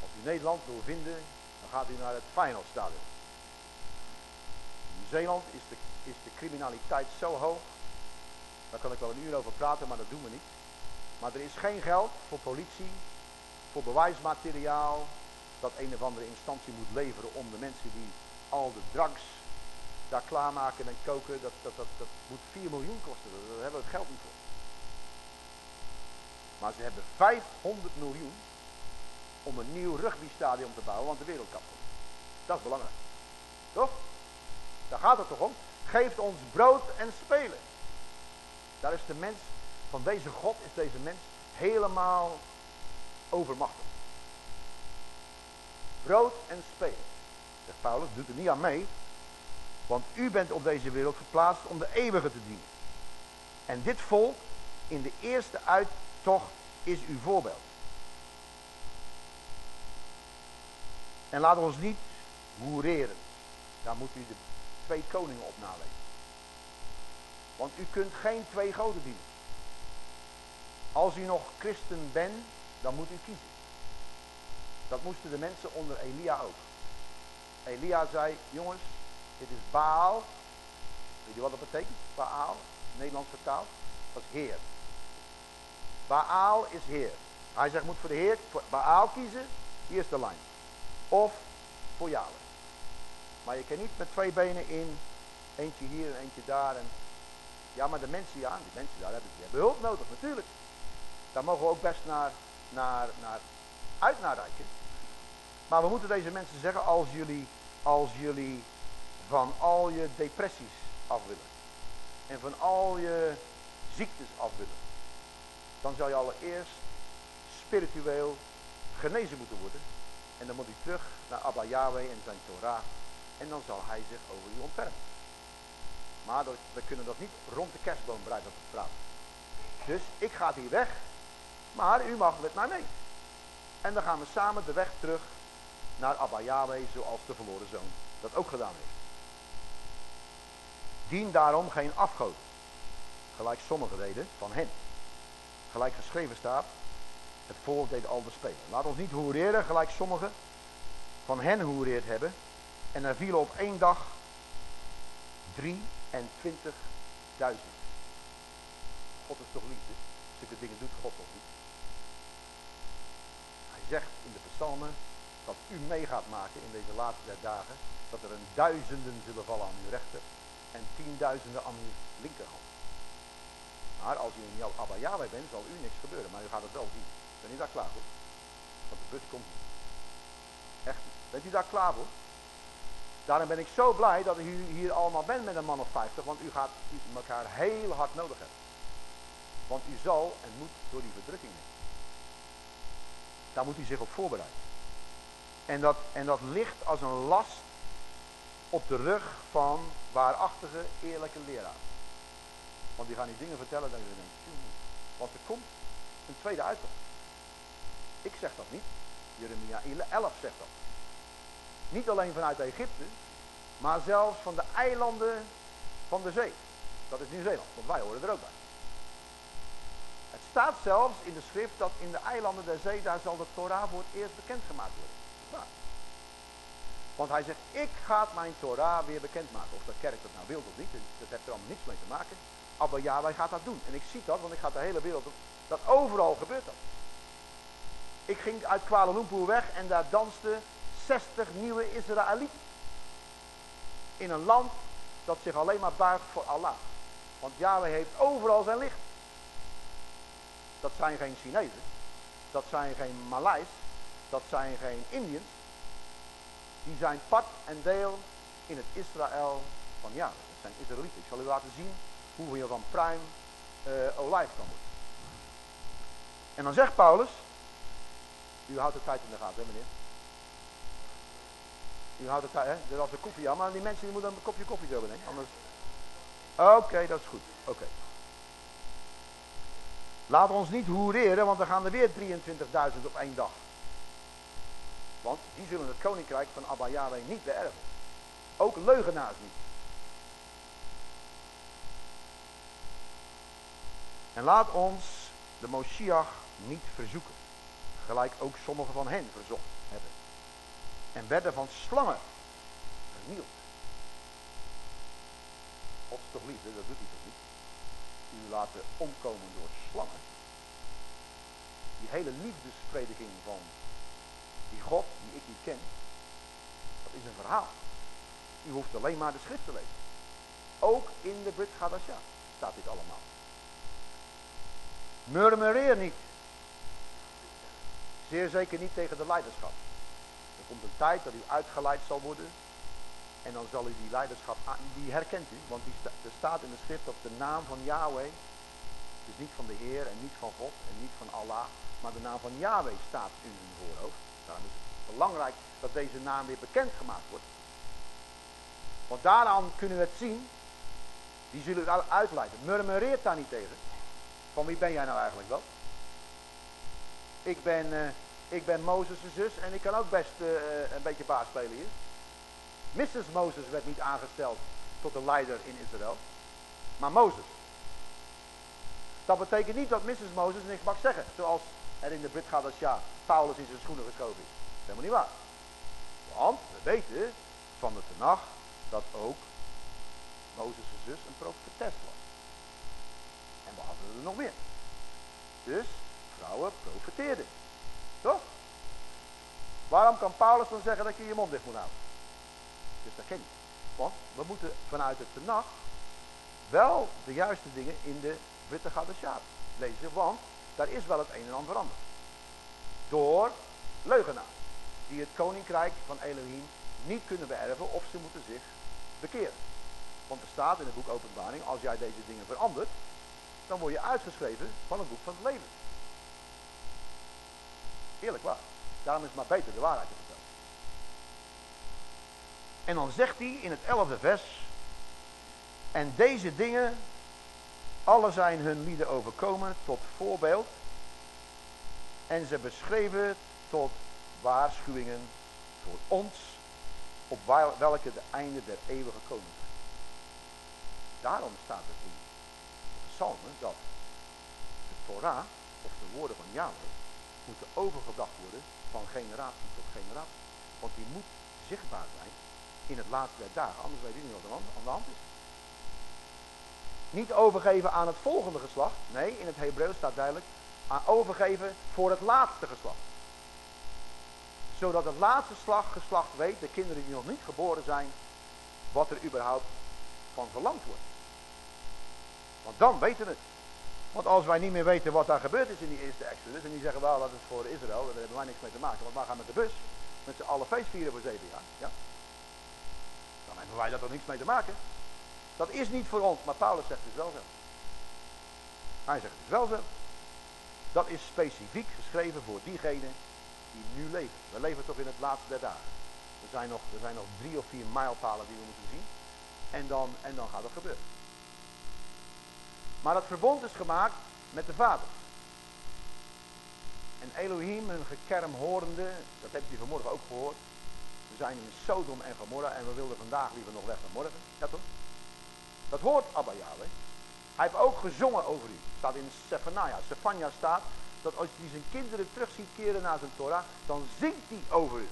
Als u Nederland wil vinden, dan gaat u naar het Feyenoordstadion. In Zeeland is de, is de criminaliteit zo hoog, daar kan ik wel een uur over praten, maar dat doen we niet. Maar er is geen geld voor politie, voor bewijsmateriaal, dat een of andere instantie moet leveren om de mensen die al de drugs daar klaarmaken en koken, dat, dat, dat, dat moet 4 miljoen kosten. Daar hebben we het geld niet voor. Maar ze hebben 500 miljoen om een nieuw rugbystadion te bouwen, want de wereldkap komt. Dat is belangrijk. Toch? Daar gaat het toch om. Geeft ons brood en spelen. Daar is de mens, van deze God is deze mens helemaal overmachtig. Brood en spelen. Zegt Paulus, doet er niet aan mee. Want u bent op deze wereld geplaatst om de eeuwige te dienen. En dit volk in de eerste uittocht is uw voorbeeld. En laat ons niet hoereren. Daar moet u de twee koningen op nalezen. Want u kunt geen twee goden dienen. Als u nog christen bent, dan moet u kiezen. Dat moesten de mensen onder Elia ook. Elia zei, jongens, dit is Baal. Weet je wat dat betekent? Baal, Nederlands vertaald. Dat is Heer. Baal is Heer. Hij zegt, moet voor de Heer, Baal kiezen. Hier is de lijn. Of voor Yahweh. Maar je kan niet met twee benen in. Eentje hier en eentje daar. En... Ja, maar de mensen, ja, die mensen daar hebben, die hebben hulp nodig, natuurlijk. Daar mogen we ook best naar, naar, naar uit naar rijken. Maar we moeten deze mensen zeggen, als jullie, als jullie van al je depressies af willen. En van al je ziektes af willen. Dan zal je allereerst spiritueel genezen moeten worden. En dan moet hij terug naar Abba Yahweh en zijn Torah. En dan zal hij zich over u ontfermen. Maar we kunnen dat niet rond de kerstboom het praten. Dus ik ga hier weg. Maar u mag met mij mee. En dan gaan we samen de weg terug naar Abba Yahweh zoals de verloren zoon dat ook gedaan heeft. Dien daarom geen afgoot. Gelijk sommigen deden van hen. Gelijk geschreven staat, het volk deed al de spelen. Laat ons niet hoereren, gelijk sommigen van hen hoereerd hebben. En er vielen op één dag 23.000. God is toch liefde? Zulke dingen doet God toch niet? Hij zegt in de psalmen dat u mee gaat maken in deze laatste der dagen. Dat er een duizenden zullen vallen aan uw rechter en tienduizenden aan uw linkerhand. Maar als u in jouw Abba Yahweh bent, zal u niks gebeuren. Maar u gaat het wel zien. Ben u daar klaar voor? Want de bus komt niet. Echt Bent u daar klaar voor? Daarom ben ik zo blij dat u hier allemaal bent met een man of 50. Want u gaat elkaar heel hard nodig hebben. Want u zal en moet door die verdrukkingen. Daar moet u zich op voorbereiden. En dat, en dat ligt als een last op de rug van waarachtige, eerlijke leraar. Want die gaan die dingen vertellen dat je denkt, want er komt een tweede uittocht. Ik zeg dat niet. Jeremia 11 zegt dat. Niet alleen vanuit Egypte, maar zelfs van de eilanden van de zee. Dat is Nieuw-Zeeland, want wij horen er ook bij. Het staat zelfs in de schrift dat in de eilanden der zee, daar zal de Torah voor het eerst bekendgemaakt worden. Want hij zegt, ik ga mijn Torah weer bekendmaken. Of de kerk dat nou wil of niet, dat heeft er allemaal niets mee te maken. Ja, wij gaan dat doen. En ik zie dat, want ik ga de hele wereld op. Dat overal gebeurt dat. Ik ging uit Kuala Lumpur weg en daar dansten 60 nieuwe Israëlieten. In een land dat zich alleen maar buigt voor Allah. Want Yahweh heeft overal zijn licht. Dat zijn geen Chinezen. Dat zijn geen Maleis. Dat zijn geen Indiërs die zijn part en deel in het Israël van ja, dat zijn Israëlieten. Ik zal u laten zien hoe je van prime uh, olijf kan worden. En dan zegt Paulus, u houdt de tijd in de gaten, hè meneer? U houdt de tijd, hè? Dat was de koffie, maar die mensen die moeten een kopje koffie hebben, hè? Anders... Oké, dat is goed. Oké. We ons niet hoereren, want dan gaan er weer 23.000 op één dag. Want die zullen het koninkrijk van Abba niet beërven. Ook leugenaars niet. En laat ons de Moshiach niet verzoeken. Gelijk ook sommigen van hen verzocht hebben. En werden van slangen vernield. Gods toch liefde, dat doet hij toch niet. U laten omkomen door slangen. Die hele liefdesprediking van die God, die ik niet ken, dat is een verhaal. U hoeft alleen maar de schrift te lezen. Ook in de Brit Hadasha staat dit allemaal. Murmureer niet. Zeer zeker niet tegen de leiderschap. Er komt een tijd dat u uitgeleid zal worden. En dan zal u die leiderschap, die herkent u. Want er staat in de schrift dat de naam van Yahweh, dus niet van de Heer en niet van God en niet van Allah, maar de naam van Yahweh staat in hun voorhoofd. Daarom is het belangrijk dat deze naam weer bekendgemaakt wordt. Want daaraan kunnen we het zien. Die zullen u uitleiden. Murmureert daar niet tegen. Van wie ben jij nou eigenlijk wel? Ik ben, uh, ik ben Mozes' zus en ik kan ook best uh, een beetje baas spelen hier. Mrs. Mozes werd niet aangesteld tot een leider in Israël, maar Mozes. Dat betekent niet dat Mrs. Mozes niks mag zeggen, zoals er in de Brit gaat als ja, Paulus in zijn schoenen geschoven is. Dat helemaal niet waar. Want we weten van de Tenach dat ook Mozes' zus een profetes was. En we hadden er nog meer. Dus vrouwen. Toch? Waarom kan Paulus dan zeggen dat je je mond dicht moet houden? Dus dat ken je. Want we moeten vanuit het nacht wel de juiste dingen in de Witte Gadesjaat lezen. Want daar is wel het een en ander veranderd. Door leugenaars. Die het koninkrijk van Elohim niet kunnen beërven of ze moeten zich bekeren. Want er staat in het boek Openbaring, als jij deze dingen verandert, dan word je uitgeschreven van het boek van het leven. Eerlijk waar. Daarom is het maar beter de waarheid te vertellen. En dan zegt hij in het elfde vers, en deze dingen, alle zijn hun lieden overkomen tot voorbeeld, en ze beschreven tot waarschuwingen voor ons, op welke de einde der eeuwige komen zijn. Daarom staat het in psalmen dat de Torah, of de woorden van Yahweh, moeten overgebracht worden van generatie tot generatie. Want die moet zichtbaar zijn in het laatste der dagen, anders weet je niet wat er aan de hand is. Niet overgeven aan het volgende geslacht, nee, in het Hebreeuws staat duidelijk, aan overgeven voor het laatste geslacht. Zodat het laatste slag, geslacht weet, de kinderen die nog niet geboren zijn, wat er überhaupt van verlangd wordt. Want dan weten we het. Want als wij niet meer weten wat daar gebeurd is in die eerste Exodus, en die zeggen wel dat is voor Israël, daar hebben wij niks mee te maken, want wij gaan met de bus, met z'n allen feest vieren voor zeven jaar. Ja? Dan hebben wij daar toch niks mee te maken. Dat is niet voor ons, maar Paulus zegt het wel zo. Hij zegt het wel zo. Dat is specifiek geschreven voor diegenen die nu leven. We leven toch in het laatste der dagen. Er zijn nog, er zijn nog drie of vier mijlpalen die we moeten zien. En dan, en dan gaat het gebeuren. Maar dat verbond is gemaakt met de vader. En Elohim, hun gekerm horende, dat heb je vanmorgen ook gehoord. We zijn in Sodom en Gomorra en we wilden vandaag liever nog weg dan morgen. Ja toch? Dat hoort Abba Yahweh. Hij heeft ook gezongen over u. Staat in Zephaniah. Zephaniah staat dat als hij zijn kinderen terug ziet keren naar zijn Torah, dan zingt hij over u.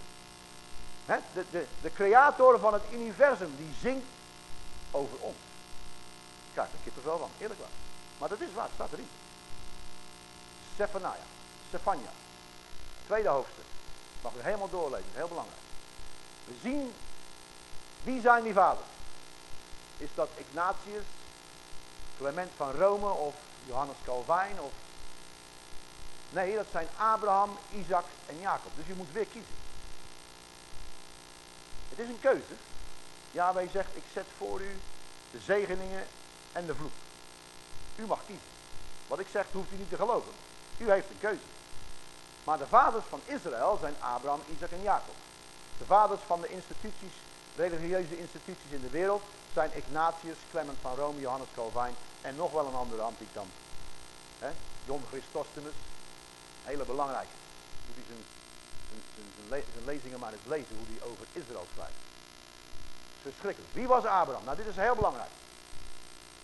de, de, de creator van het universum, die zingt over ons krijg er kippenvel van, eerlijk waar. Maar dat is waar, het staat erin. Zephaniah, Zephania. Tweede hoofdstuk. Mag u helemaal doorlezen, heel belangrijk. We zien, wie zijn die vaders? Is dat Ignatius, Clement van Rome of Johannes Calvijn of... Nee, dat zijn Abraham, Isaac en Jacob. Dus je moet weer kiezen. Het is een keuze. Ja, wij zegt, ik zet voor u de zegeningen en de vloek. U mag kiezen. Wat ik zeg, hoeft u niet te geloven. U heeft een keuze. Maar de vaders van Israël zijn Abraham, Isaac en Jacob. De vaders van de instituties, religieuze instituties in de wereld zijn Ignatius, Clement van Rome, Johannes Calvijn en nog wel een andere antikamp. John Christostomus, hele belangrijke. Moet hij zijn, zijn, zijn, zijn, lezingen maar eens lezen hoe hij over Israël schrijft. Verschrikkelijk. Wie was Abraham? Nou, dit is heel belangrijk.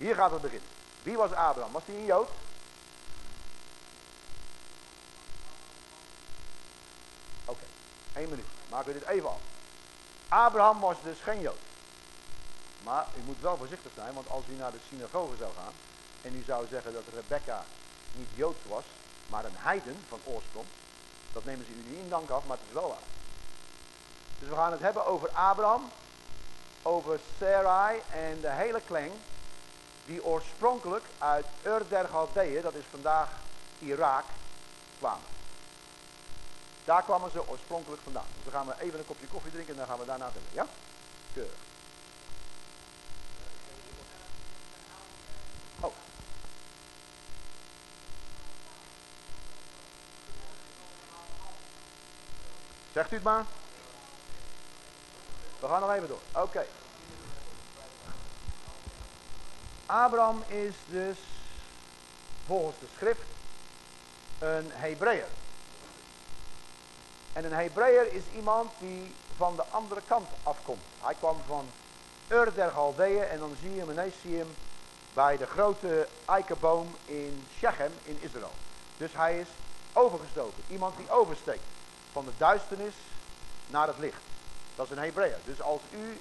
Hier gaat het beginnen. Wie was Abraham? Was hij een Jood? Oké, okay. één minuut. Maken we dit even af. Abraham was dus geen Jood. Maar u moet wel voorzichtig zijn, want als u naar de synagoge zou gaan en u zou zeggen dat Rebecca niet Joods was, maar een heiden van oorsprong, dat nemen ze u niet in dank af, maar het is wel waar. Dus we gaan het hebben over Abraham, over Sarai en de hele kling die oorspronkelijk uit Ur der dat is vandaag Irak, kwamen. Daar kwamen ze oorspronkelijk vandaan. Dus dan gaan we even een kopje koffie drinken en dan gaan we daarna verder. Ja? Keurig. Oh. Zegt u het maar. We gaan nog even door. Oké. Abraham is dus volgens de schrift een Hebreeër. En een Hebreeër is iemand die van de andere kant afkomt. Hij kwam van Ur der Galdeeën en dan zie je hem ineens zie hem bij de grote eikenboom in Shechem in Israël. Dus hij is overgestoken. Iemand die oversteekt van de duisternis naar het licht. Dat is een Hebreeër. Dus als u,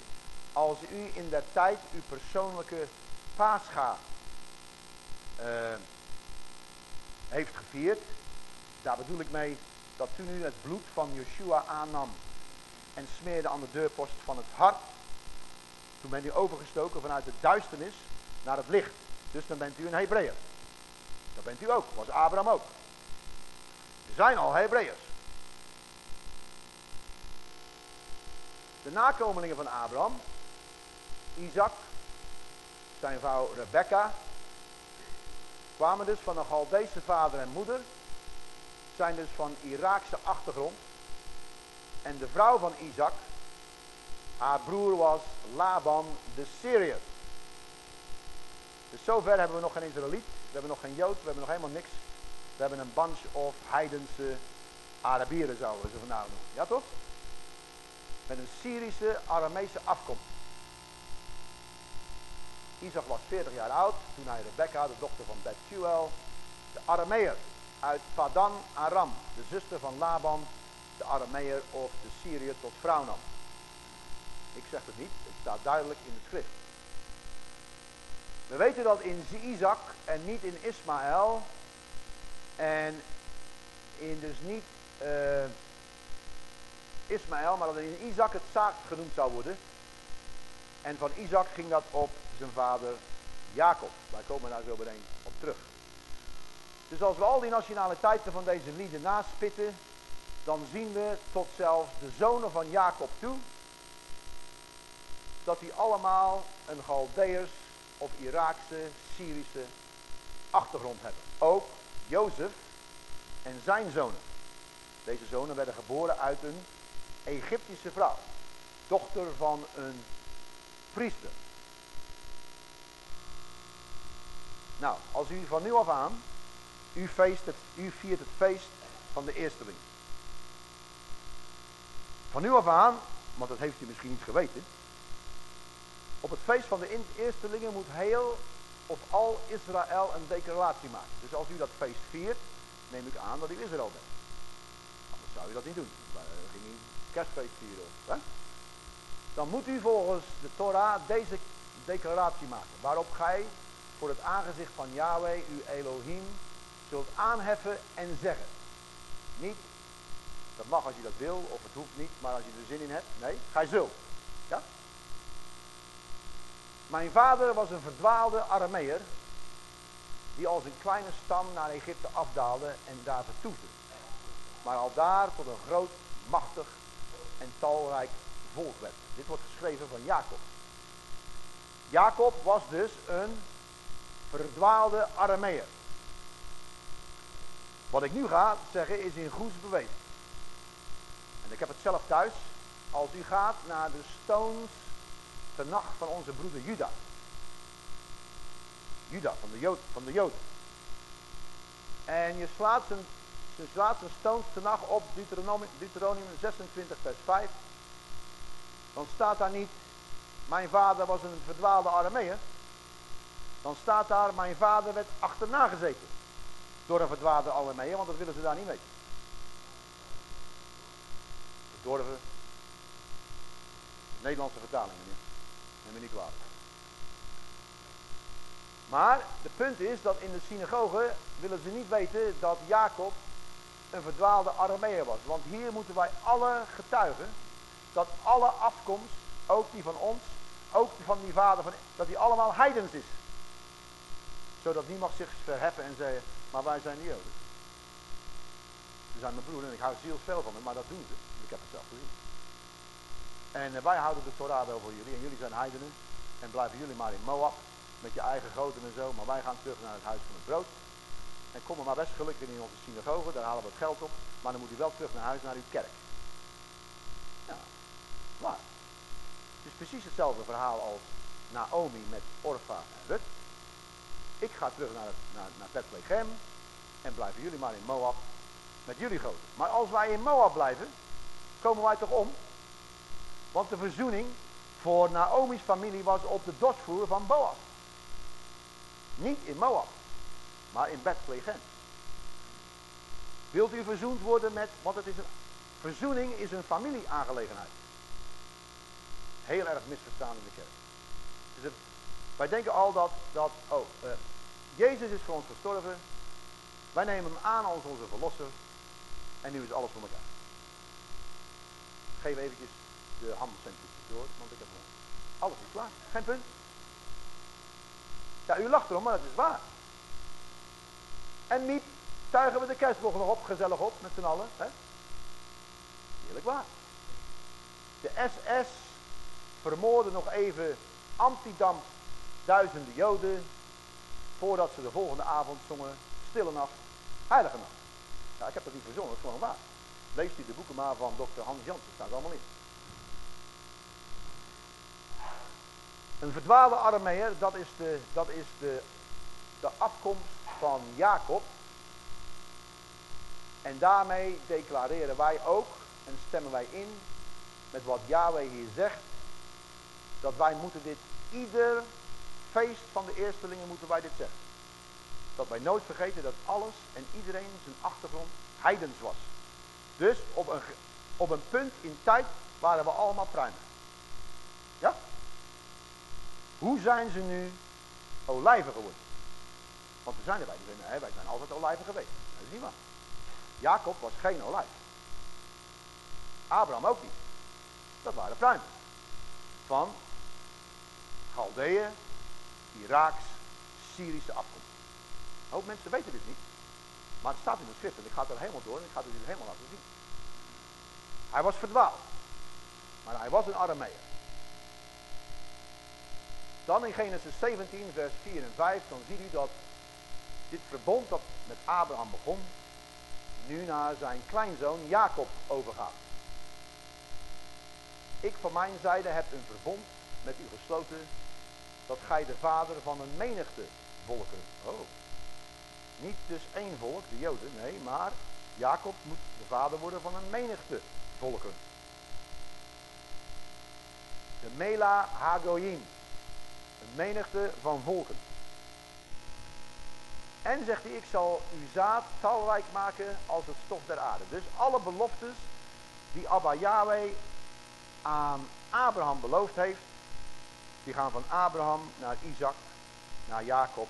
als u in der tijd uw persoonlijke Pascha uh, heeft gevierd, daar bedoel ik mee dat toen het bloed van Yeshua aannam en smeerde aan de deurpost van het hart, toen bent u overgestoken vanuit de duisternis naar het licht. Dus dan bent u een Hebreeër. Dat bent u ook, was Abraham ook. Er zijn al Hebreeërs. De nakomelingen van Abraham, Isaac, zijn vrouw Rebecca, kwamen dus van een Galdeese vader en moeder, zijn dus van Iraakse achtergrond. En de vrouw van Isaac, haar broer was Laban de Syriër. Dus zover hebben we nog geen Israëliet, we hebben nog geen Jood, we hebben nog helemaal niks. We hebben een bunch of heidense Arabieren zouden ze vandaag noemen. Ja toch? Met een Syrische, Aramese afkomst. Isaac was 40 jaar oud toen hij Rebecca, de dochter van Bethuel, de Arameer uit Padan Aram, de zuster van Laban, de Arameer of de Syriër tot vrouw nam. Ik zeg het niet, het staat duidelijk in de schrift. We weten dat in Isaac en niet in Ismaël en in dus niet uh, Ismaël, maar dat in Isaac het zaak genoemd zou worden. En van Isaac ging dat op zijn vader Jacob. Wij komen daar zo meteen op terug. Dus als we al die nationaliteiten van deze lieden naspitten, dan zien we tot zelfs de zonen van Jacob toe, dat die allemaal een Galdeërs of Iraakse, Syrische achtergrond hebben. Ook Jozef en zijn zonen. Deze zonen werden geboren uit een Egyptische vrouw, dochter van een priester. Nou, als u van nu af aan, u, feest het, u viert het feest van de eersteling. Van nu af aan, want dat heeft u misschien niet geweten. Op het feest van de eerstelingen moet heel of al Israël een declaratie maken. Dus als u dat feest viert, neem ik aan dat u Israël bent. Anders zou u dat niet doen. Dan ging u kerstfeest vieren. Hè? Dan moet u volgens de Torah deze declaratie maken. Waarop gij voor het aangezicht van Yahweh, uw Elohim, zult aanheffen en zeggen. Niet, dat mag als je dat wil, of het hoeft niet, maar als je er zin in hebt. Nee, gij zult. Ja? Mijn vader was een verdwaalde Arameer, die als een kleine stam naar Egypte afdaalde en daar vertoefde. Maar al daar tot een groot, machtig en talrijk volk werd. Dit wordt geschreven van Jacob. Jacob was dus een verdwaalde Arameer. Wat ik nu ga zeggen is in goeds bewezen. En ik heb het zelf thuis. Als u gaat naar de Stones nacht van onze broeder Juda. Juda van de Jood, van de Joden. En je slaat zijn, je slaat zijn Stones nacht op Deuteronomium, Deuteronomium 26 vers 5. Dan staat daar niet mijn vader was een verdwaalde Arameer, dan staat daar, mijn vader werd achterna gezeten. Door een verdwaalde Arameer, want dat willen ze daar niet weten. Verdorven. Nederlandse vertaling, meneer. Neem me niet kwalijk. Maar het punt is dat in de synagoge willen ze niet weten dat Jacob een verdwaalde Arameer was. Want hier moeten wij alle getuigen dat alle afkomst, ook die van ons, ook die van die vader, van, dat die allemaal heidens is. Zodat niemand zich verheffen en zeggen, maar wij zijn Joden. Ze zijn mijn broer en ik hou zielsveel van hem, maar dat doen ze. Ik heb het zelf gezien. En eh, wij houden de Torah wel voor jullie en jullie zijn heidenen. En blijven jullie maar in Moab met je eigen goden en zo. Maar wij gaan terug naar het huis van het brood. En kom er maar best gelukkig in onze synagoge, daar halen we het geld op. Maar dan moet u wel terug naar huis, naar uw kerk. Ja, waar. Het is precies hetzelfde verhaal als Naomi met Orfa en Rut. Ik ga terug naar, naar, naar Bethlehem en blijven jullie maar in Moab met jullie goden. Maar als wij in Moab blijven, komen wij toch om? Want de verzoening voor Naomi's familie was op de dorsvoer van Boas. Niet in Moab, maar in Bethlehem. Wilt u verzoend worden met, want het is een, verzoening is een familieaangelegenheid. Heel erg misverstaan in de kerk. Dus wij denken al dat, dat oh, uh, Jezus is voor ons gestorven. Wij nemen hem aan als onze verlosser. En nu is alles voor elkaar. Geef eventjes de handcentjes door, want ik heb hem. Alles is klaar. Geen punt. Ja, u lacht erom, maar dat is waar. En niet tuigen we de kerstboog nog op, gezellig op, met z'n allen. Hè? Waar. De SS vermoordde nog even Antidam duizenden Joden, voordat ze de volgende avond zongen, stille nacht, heilige nacht. Ja, ik heb dat niet verzonnen, dat is gewoon waar. Leest u de boeken maar van dokter Hans Jansen, staat allemaal in. Een verdwaalde Arameer, dat is, de, dat is de, de afkomst van Jacob. En daarmee declareren wij ook en stemmen wij in met wat Yahweh hier zegt. Dat wij moeten dit, ieder feest van de eerstelingen moeten wij dit zeggen. Dat wij nooit vergeten dat alles en iedereen zijn achtergrond heidens was. Dus op een, op een punt in tijd waren we allemaal pruimen. Ja? Hoe zijn ze nu olijven geworden? Want we zijn erbij, wij, wij zijn altijd olijven geweest. Dat is niet waar. Jacob was geen olijf. Abraham ook niet. Dat waren pruimen. Van Galdeeën, Iraaks, Syrische afkomst. Een hoop mensen weten dit niet. Maar het staat in de schrift en ik ga er helemaal door en ik ga het u helemaal laten zien. Hij was verdwaald. Maar hij was een Arameer. Dan in Genesis 17, vers 4 en 5, dan ziet u dat dit verbond dat met Abraham begon, nu naar zijn kleinzoon Jacob overgaat. Ik van mijn zijde heb een verbond met u gesloten, dat gij de vader van een menigte volken. Oh, niet dus één volk, de Joden, nee, maar Jacob moet de vader worden van een menigte volken. De Mela Hagoyim, een menigte van volken. En zegt hij, ik zal uw zaad talrijk maken als het stof der aarde. Dus alle beloftes die Abba Yahweh aan Abraham beloofd heeft, die gaan van Abraham naar Isaac, naar Jacob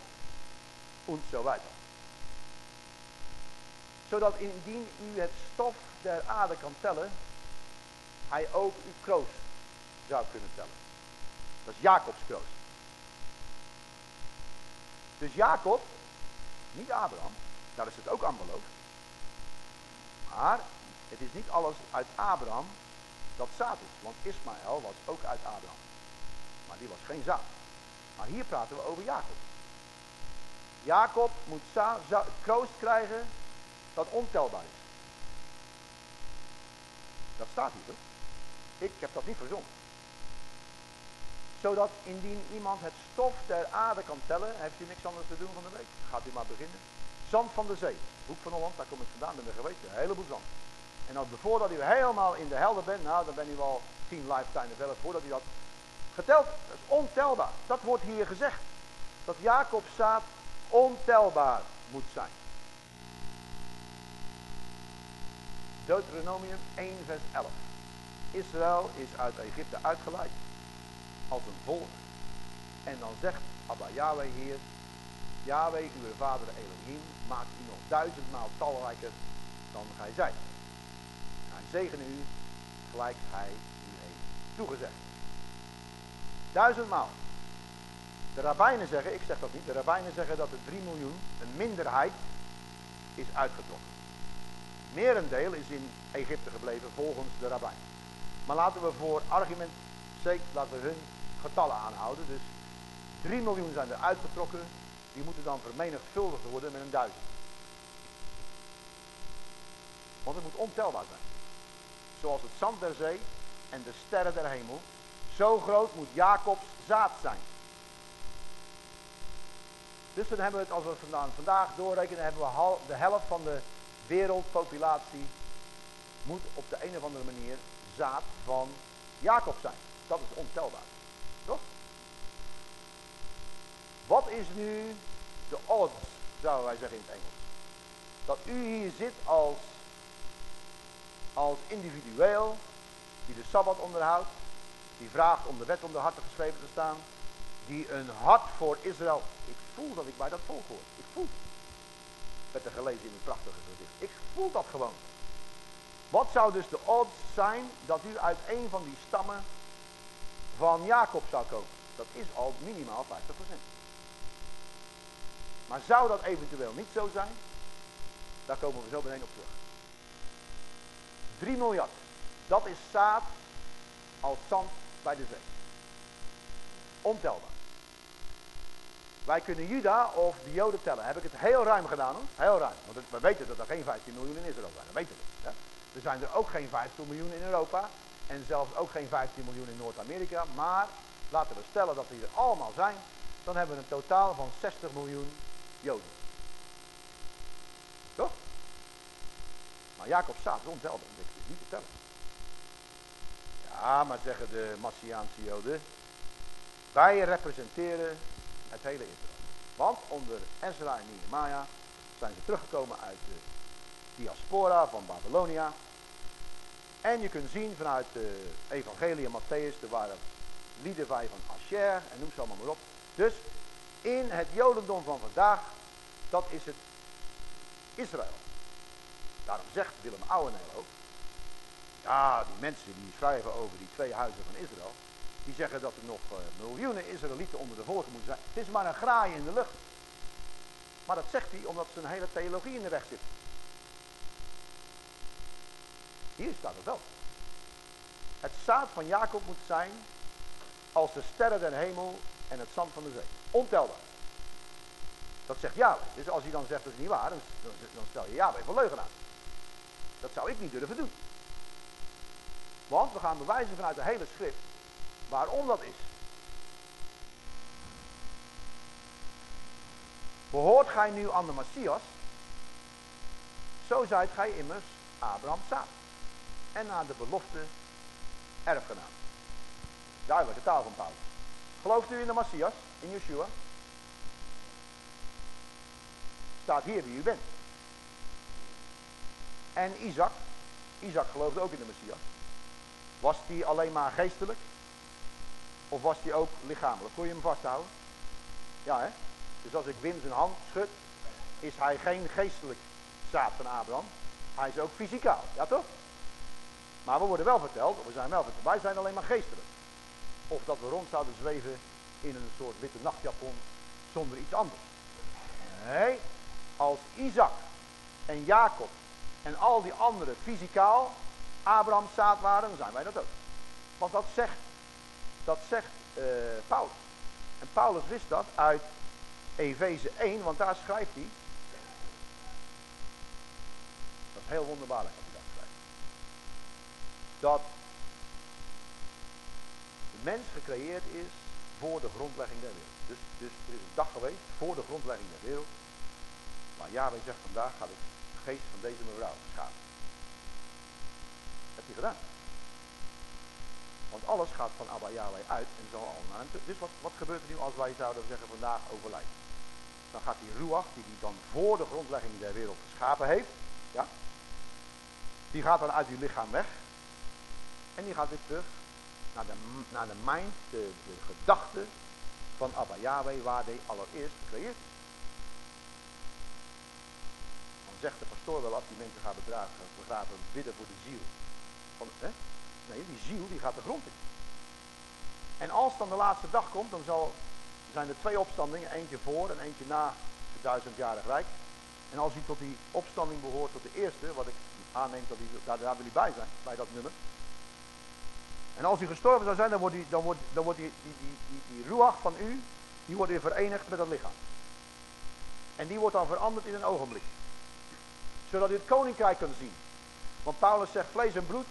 en zo weiter. Zodat indien u het stof der aarde kan tellen, hij ook uw kroost zou kunnen tellen. Dat is Jacobs kroost. Dus Jacob, niet Abraham, daar is het ook aan beloofd. Maar het is niet alles uit Abraham dat zaad is. Want Ismaël was ook uit Abraham. Maar die was geen zaad. Maar hier praten we over Jacob. Jacob moet kroost krijgen dat ontelbaar is. Dat staat hier toch? Ik heb dat niet verzonnen zodat indien iemand het stof der aarde kan tellen, heeft u niks anders te doen van de week. Gaat u maar beginnen. Zand van de zee. Hoek van Holland, daar kom ik vandaan, ben er geweest. Een heleboel zand. En dan voordat u helemaal in de helder bent, nou dan ben u al tien lifetime verder, voordat u dat Geteld, ontelbaar. Dat wordt hier gezegd. Dat Jacob's zaad ontelbaar moet zijn. Deuteronomium 1 vers 11. Israël is uit Egypte uitgeleid als een volk. En dan zegt Abba Yahweh hier, Yahweh, uw vader Elohim, maakt u nog duizendmaal talrijker dan gij zijt. Hij zegene u gelijk hij u heeft toegezegd. Duizendmaal. De rabbijnen zeggen, ik zeg dat niet, de rabbijnen zeggen dat er 3 miljoen, een minderheid, is uitgetrokken. Merendeel is in Egypte gebleven volgens de rabbijn. Maar laten we voor argument zeker laten we hun getallen aanhouden. Dus 3 miljoen zijn er uitgetrokken. Die moeten dan vermenigvuldigd worden met een duizend. Want het moet ontelbaar zijn. Zoals het zand der zee en de sterren der hemel. Zo groot moet Jacobs zaad zijn. Dus dan hebben we het, als we vandaag doorrekenen, hebben we de helft van de wereldpopulatie moet op de een of andere manier zaad van Jacob zijn. Dat is ontelbaar. Toch? Wat is nu de odds, zouden wij zeggen in het Engels? Dat u hier zit als, als individueel, die de Sabbat onderhoudt, die vraagt om de wet om de harten geschreven te staan, die een hart voor Israël, ik voel dat ik bij dat volk hoor, ik voel werd er gelezen in het prachtige gedicht. Ik voel dat gewoon. Wat zou dus de odds zijn dat u uit een van die stammen van Jacob zou komen? Dat is al minimaal 50%. Maar zou dat eventueel niet zo zijn? Daar komen we zo meteen op terug. 3 miljard. Dat is zaad als zand bij de zee. Ontelbaar. Wij kunnen Juda of de Joden tellen. Heb ik het heel ruim gedaan hoor. Heel ruim. Want we weten dat er geen 15 miljoen in Israël zijn. Dat weten we. Er zijn er ook geen 15 miljoen in Europa. En zelfs ook geen 15 miljoen in Noord-Amerika. Maar laten we stellen dat die er allemaal zijn. Dan hebben we een totaal van 60 miljoen Joden. Toch? Maar Jacob staat ontelbaar. Dat is niet te tellen. Ja, maar zeggen de Massiaanse Joden. Wij representeren het hele Israël. Want onder Ezra en Nehemiah zijn ze teruggekomen uit de diaspora van Babylonia. En je kunt zien vanuit de evangelie Matthäus, er waren lieden van Asher en noem ze allemaal maar op. Dus in het jodendom van vandaag, dat is het Israël. Daarom zegt Willem Ouweneel ook, ja die mensen die schrijven over die twee huizen van Israël, die zeggen dat er nog uh, miljoenen Israëlieten onder de volken moeten zijn. Het is maar een graai in de lucht. Maar dat zegt hij omdat zijn hele theologie in de weg zit. Hier staat het wel. Het zaad van Jacob moet zijn als de sterren den hemel en het zand van de zee. Ontelbaar. Dat zegt Yahweh. Dus als hij dan zegt dat is niet waar, dan, dan stel je Yahweh voor leugenaar. Dat zou ik niet durven doen. Want we gaan bewijzen vanuit de hele schrift waarom dat is. Behoort gij nu aan de Messias, zo zijt gij immers Abraham zaad. En naar de belofte erfgenaam. Duidelijke taal van Paulus. Gelooft u in de Messias, in Yeshua? Staat hier wie u bent. En Isaac, Isaac geloofde ook in de Messias. Was die alleen maar geestelijk? Of was die ook lichamelijk? Kon je hem vasthouden? Ja, hè? Dus als ik Wim zijn hand schud, is hij geen geestelijk zaad van Abraham. Hij is ook fysicaal, ja toch? Maar we worden wel verteld, we zijn wel verteld, wij zijn alleen maar geestelijk. Of dat we rond zouden zweven in een soort witte nachtjapon zonder iets anders. Nee, als Isaac en Jacob en al die anderen fysicaal Abraham zaad waren, dan zijn wij dat ook. Want dat zegt dat zegt uh, Paulus. En Paulus wist dat uit Efeze 1, want daar schrijft hij. Dat is heel wonderbaarlijk wat hij daar schrijft. Dat de mens gecreëerd is voor de grondlegging der wereld. Dus, dus er is een dag geweest voor de grondlegging der wereld. Maar Yahweh zegt vandaag gaat ik de geest van deze mevrouw schapen. Gedaan. Want alles gaat van Abba Yahweh uit en zo al naar hem. Dus wat, wat gebeurt er nu als wij zouden zeggen vandaag overlijden? Dan gaat die Ruach, die hij dan voor de grondlegging der wereld geschapen heeft, ja, die gaat dan uit uw lichaam weg. En die gaat weer terug naar de, naar de mind, de, gedachte van Abba Yahweh, waar hij allereerst gecreëerd is. Dan zegt de pastoor wel, als die mensen gaan bedragen, begraven, bidden voor de ziel. Van, hè? Nee, die ziel gaat de grond in. En als dan de laatste dag komt, dan zal, zijn er twee opstandingen. Eentje voor en eentje na het duizendjarig rijk. En als hij tot die opstanding behoort, tot de eerste, wat ik aanneem dat hij, daar, daar wil hij bij zijn, bij dat nummer. En als hij gestorven zou zijn, dan wordt, die, dan wordt, dan wordt die, die, die, die, die van u, die wordt weer verenigd met het lichaam. En die wordt dan veranderd in een ogenblik. Zodat u het koninkrijk kan zien. Want Paulus zegt, vlees en bloed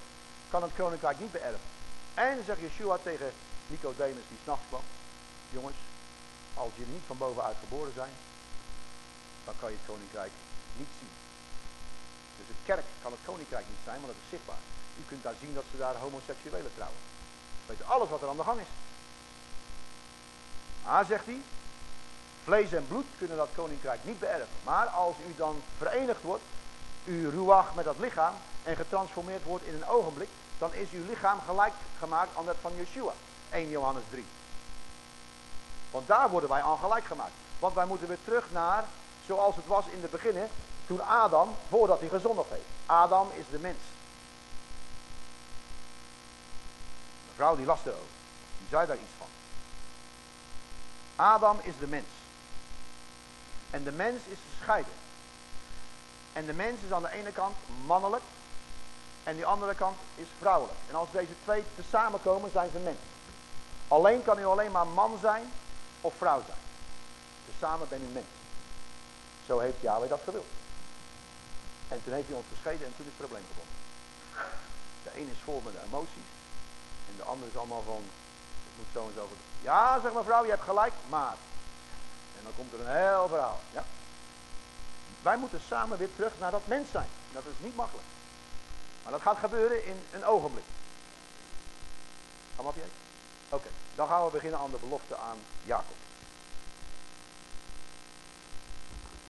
kan het koninkrijk niet beërven. En zegt Yeshua tegen Nicodemus die s'nachts kwam. Jongens, als jullie niet van bovenuit geboren zijn, dan kan je het koninkrijk niet zien. Dus de kerk kan het koninkrijk niet zijn, want het is zichtbaar. U kunt daar zien dat ze daar homoseksuelen trouwen. Weet alles wat er aan de gang is. Maar, zegt hij, vlees en bloed kunnen dat koninkrijk niet beërven. Maar als u dan verenigd wordt, uw ruach met dat lichaam, en getransformeerd wordt in een ogenblik, dan is uw lichaam gelijk gemaakt aan dat van Yeshua. 1 Johannes 3. Want daar worden wij aan gelijk gemaakt. Want wij moeten weer terug naar zoals het was in het begin, toen Adam, voordat hij gezondigd heeft. Adam is de mens. De vrouw die las erover, die zei daar iets van. Adam is de mens. En de mens is gescheiden. En de mens is aan de ene kant mannelijk en die andere kant is vrouwelijk. En als deze twee te samenkomen, zijn ze mens. Alleen kan u alleen maar man zijn of vrouw zijn. Tezamen ben u mens. Zo heeft Yahweh dat gewild. En toen heeft hij ons gescheiden en toen is het probleem begonnen. De een is vol met de emoties. En de ander is allemaal van, het moet zo en zo. Ja, zeg mevrouw, je hebt gelijk, maar. En dan komt er een heel verhaal. Ja? Wij moeten samen weer terug naar dat mens zijn. Dat is niet makkelijk. Dat gaat gebeuren in een ogenblik. Oké, dan gaan we beginnen aan de belofte aan Jacob.